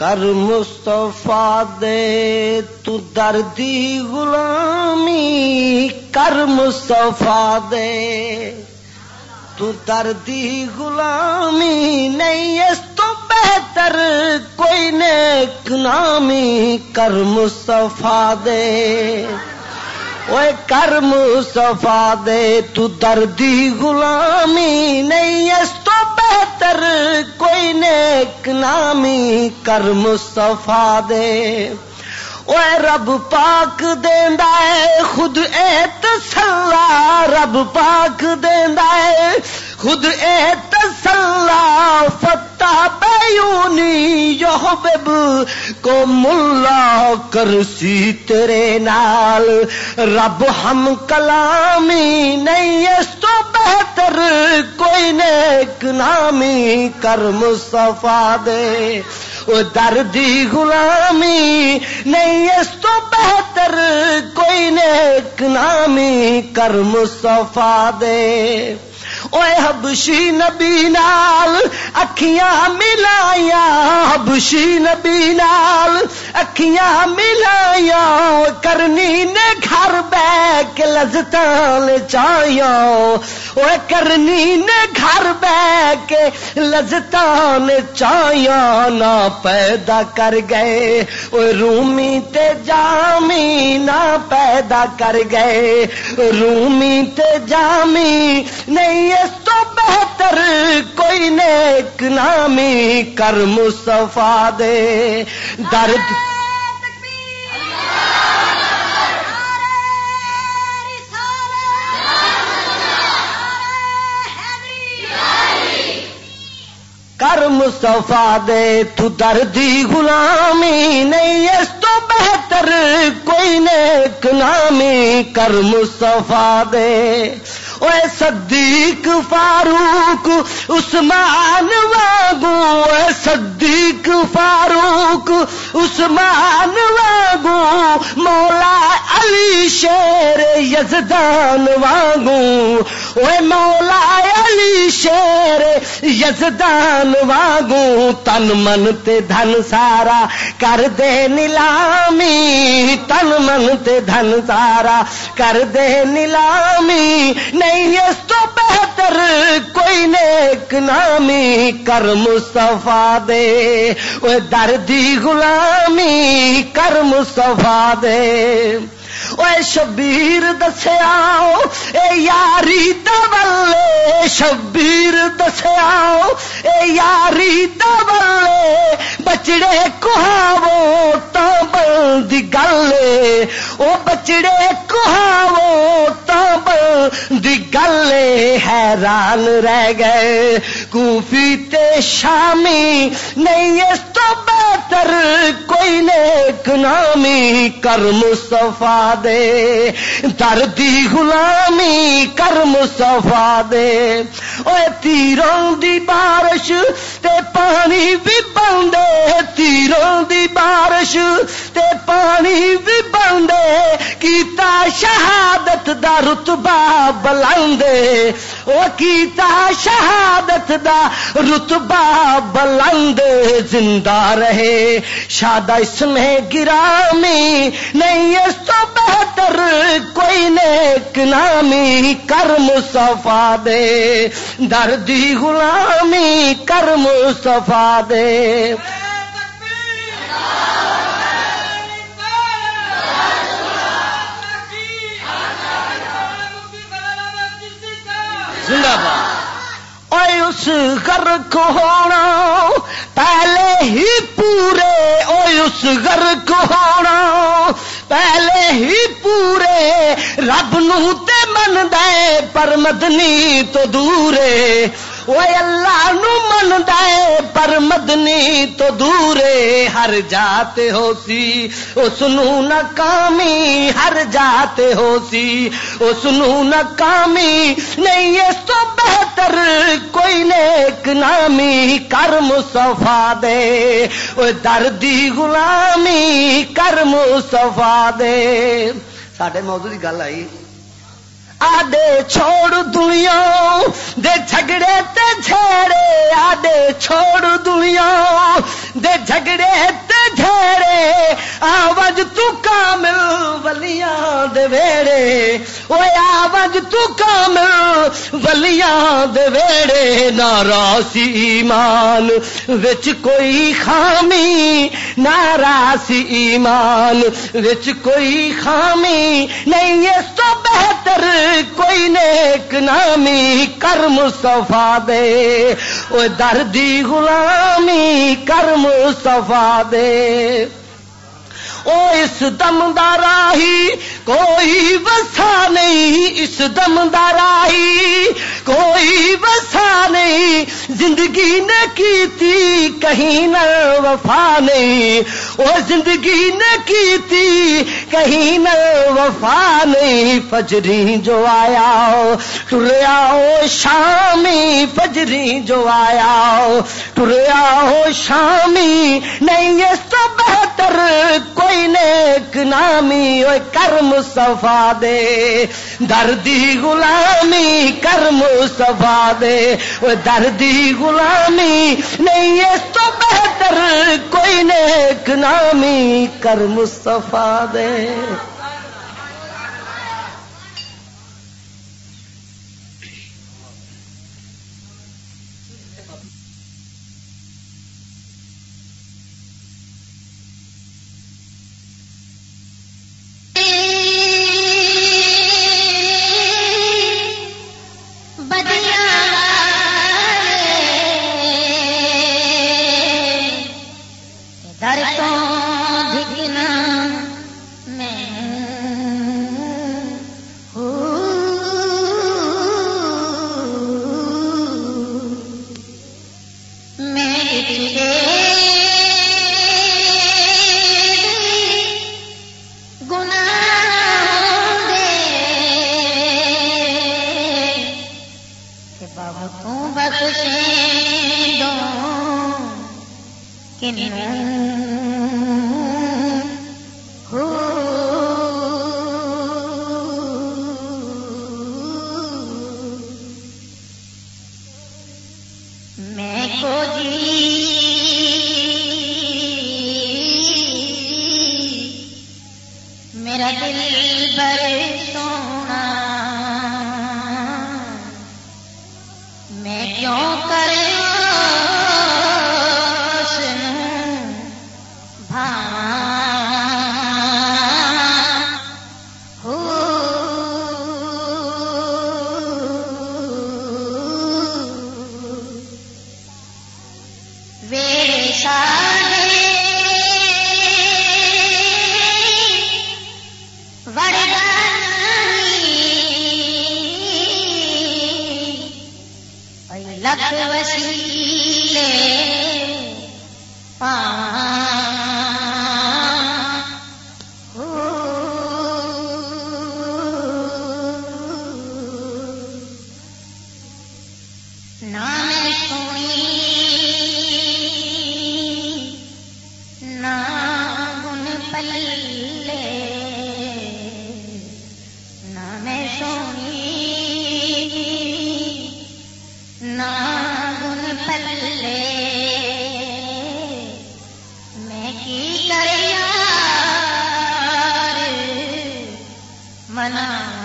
Speaker 1: کر مصطفیٰ دے، تو دردی غلامی کر مصطفیٰ دے۔ تو دردی غلامی نہیں، اس تو بہتر کوئی نیک نامی کر مصطفیٰ دے۔ کر مصطفیٰ دے، تو دردی غلامی نہیں، اس بہتر کوئی نیک نامی کر مصطفیٰ دے۔ رب پاک دیندا ہے، خود اے تسلا رب پاک دیندا ہے۔ خود اے تسلا فتح بیونی یحبب کو ملا کرسی تیرے نال۔ رب ہم کلامی نہیں اس تو بہتر کوئی نیک نامی کر مصطفیٰ دے۔ وہ دردی غلامی نہیں اس تو بہتر کوئی نیک نامی کر مصطفیٰ دے۔ حبشی نبی نال اکھیاں ملایا حبشی نبی نال اکھیاں ملایا کرنی نے گھر بہ کے لذتان چایا وہ کرنی نے گھر بہ کے لذتان چایا نہ پیدا کر گئے۔ وہ رومی تے جامی، نہ پیدا کر گئے۔ رومی تے جامی، نہیں اس تو بہتر کوئی نیک نامی کر مصطفیٰ دے۔ درد کر مصطفیٰ دے، تو دردی غلامی نہیں۔ اس تو بہتر کوئی نیک نامی کر مصطفیٰ دے۔ اے صدیق فاروق، عثمان واگو اے صدیق فاروق، عثمان واگو مولا علی شیر یزدان واگو اے مولا علی شیر یزدان واگو تن من تے دھن سارا کر دے نیلامی، تن من تے دھن سارا کر دے نیلامی نہیں، اس تو بہتر کوئی نیک نامی کر مصطفیٰ دے۔ وہ دردی غلامی کر مصطفیٰ دے۔ اے شبیر دسیا اے یاری دبلے شبیر دسیا اے یاری دبلے بچڑے کہاو تو بندی گل او بچڑے کہاو تو بندی گل حیران رہ گئے، کوفی تے شامی نہیں، اس تو بہتر کوئی نیک نامی، کر مصطفیٰ دے دردی غلامی کر مصطفیٰ دے۔ اوے تیروں دی بارش تے پانی بھی بندے، تیروں دی بارش تے پانی بھی بندے۔ کیتا شہادت دا رتبہ بلندے، او کیتا شہادت دا رتبہ بلند زندہ رہے شاد اس میں گرامی نہیں، اس تو بہتر کوئی نیک نامی کرم صفا دے۔ دردی غلامی کرم صفا دے۔
Speaker 2: زندہ باد۔
Speaker 1: اے اس گھر کو ہونا پہلے ہی پورے، اے اس گھر کو ہونا پہلے ہی پورے، رب نو تے من دے پر مدنی تو دورے۔ وہ اللہ نو من دے پر مدنی تو دورے ہر جاتے ہو سی۔ اس ناکامی ہر جاتے ہو سی۔ اس ناکامی نہیں، اس تو بہتر کوئی نیک نامی کر مصطفیٰ دے۔ وہ دردی غلامی کر مصطفیٰ دے۔ ساڈے موضوع کی گل آئی۔ آدے چھوڑ دنیا دے جھگڑے تے جھیڑے آدے چھوڑ دنیا دے جھگڑے تے جھیڑے آواز تو کامل ولیاں دے ویڑے اوے آواز تو کامل ولیاں دے ویڑے ناراسی ایمان وچ کوئی خامی ناراسی ایمان وچ کوئی خامی، نہیں اس تو بہتر کوئی نیک نامی کر مصطفیٰ دے۔ وہ دردی غلامی کر مصطفیٰ دے۔ او اس دم داراہی کوئی وسا نہیں، اس دم داراہی کوئی وسا نہیں، زندگی نے کی تھی کہیں نہ وفا نہیں۔ او زندگی نے کی تھی کہیں نہ وفا نہیں۔ فجری جو آیا ٹریا ہو شامی، فجری جو آیا ٹریا ہو شامی۔ نہیں اس تو بہتر کوئی نیک نامی او کرم صفا دے۔ دردی غلامی کرم صفا دے۔ وہ دردی غلامی نہیں، اس تو بہتر کوئی نیک نامی کرم صفا دے۔
Speaker 3: گن پلے میں کی کر منا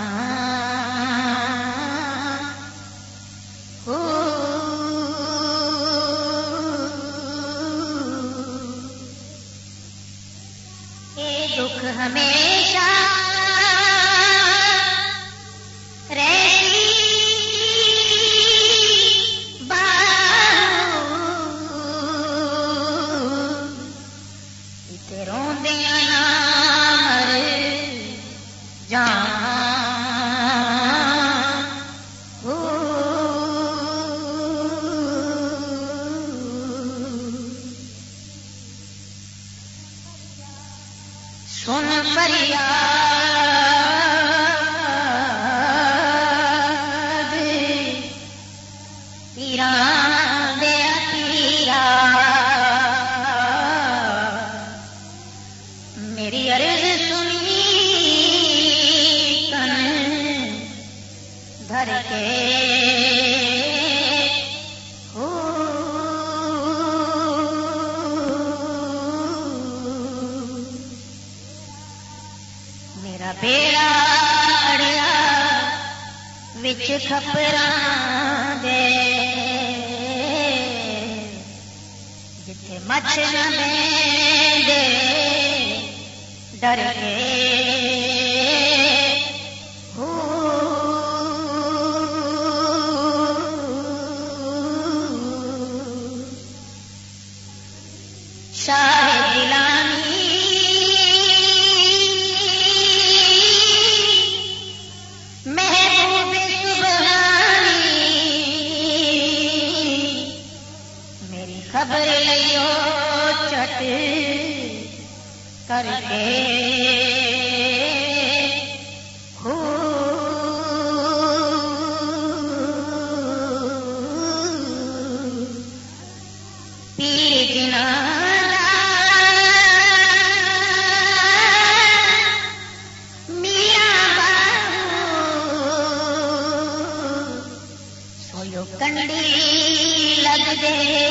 Speaker 3: مجھے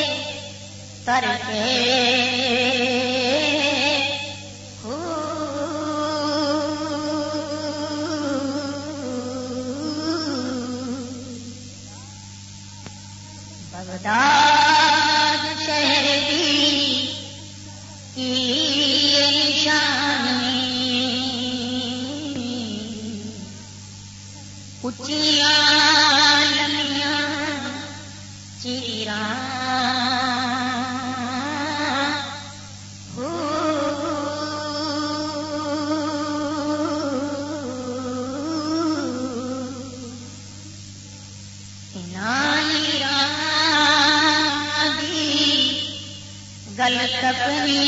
Speaker 3: تر کے بغداد شہر کی نشانی اچیا تپنی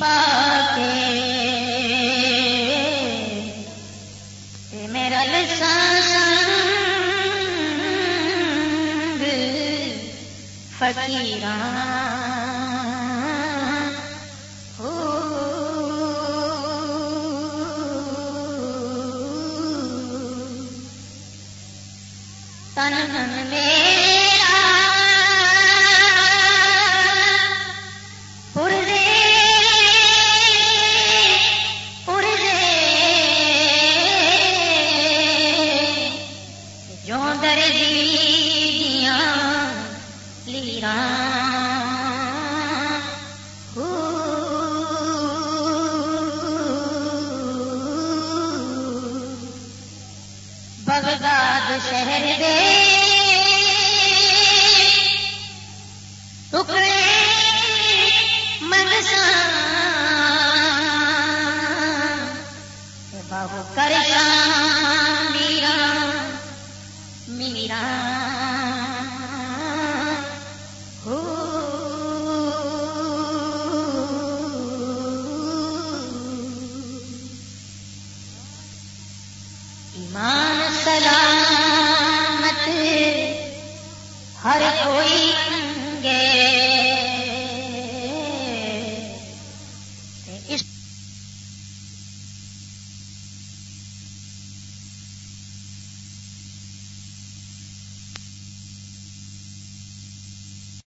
Speaker 3: پاتے میرا لسان فقیران۔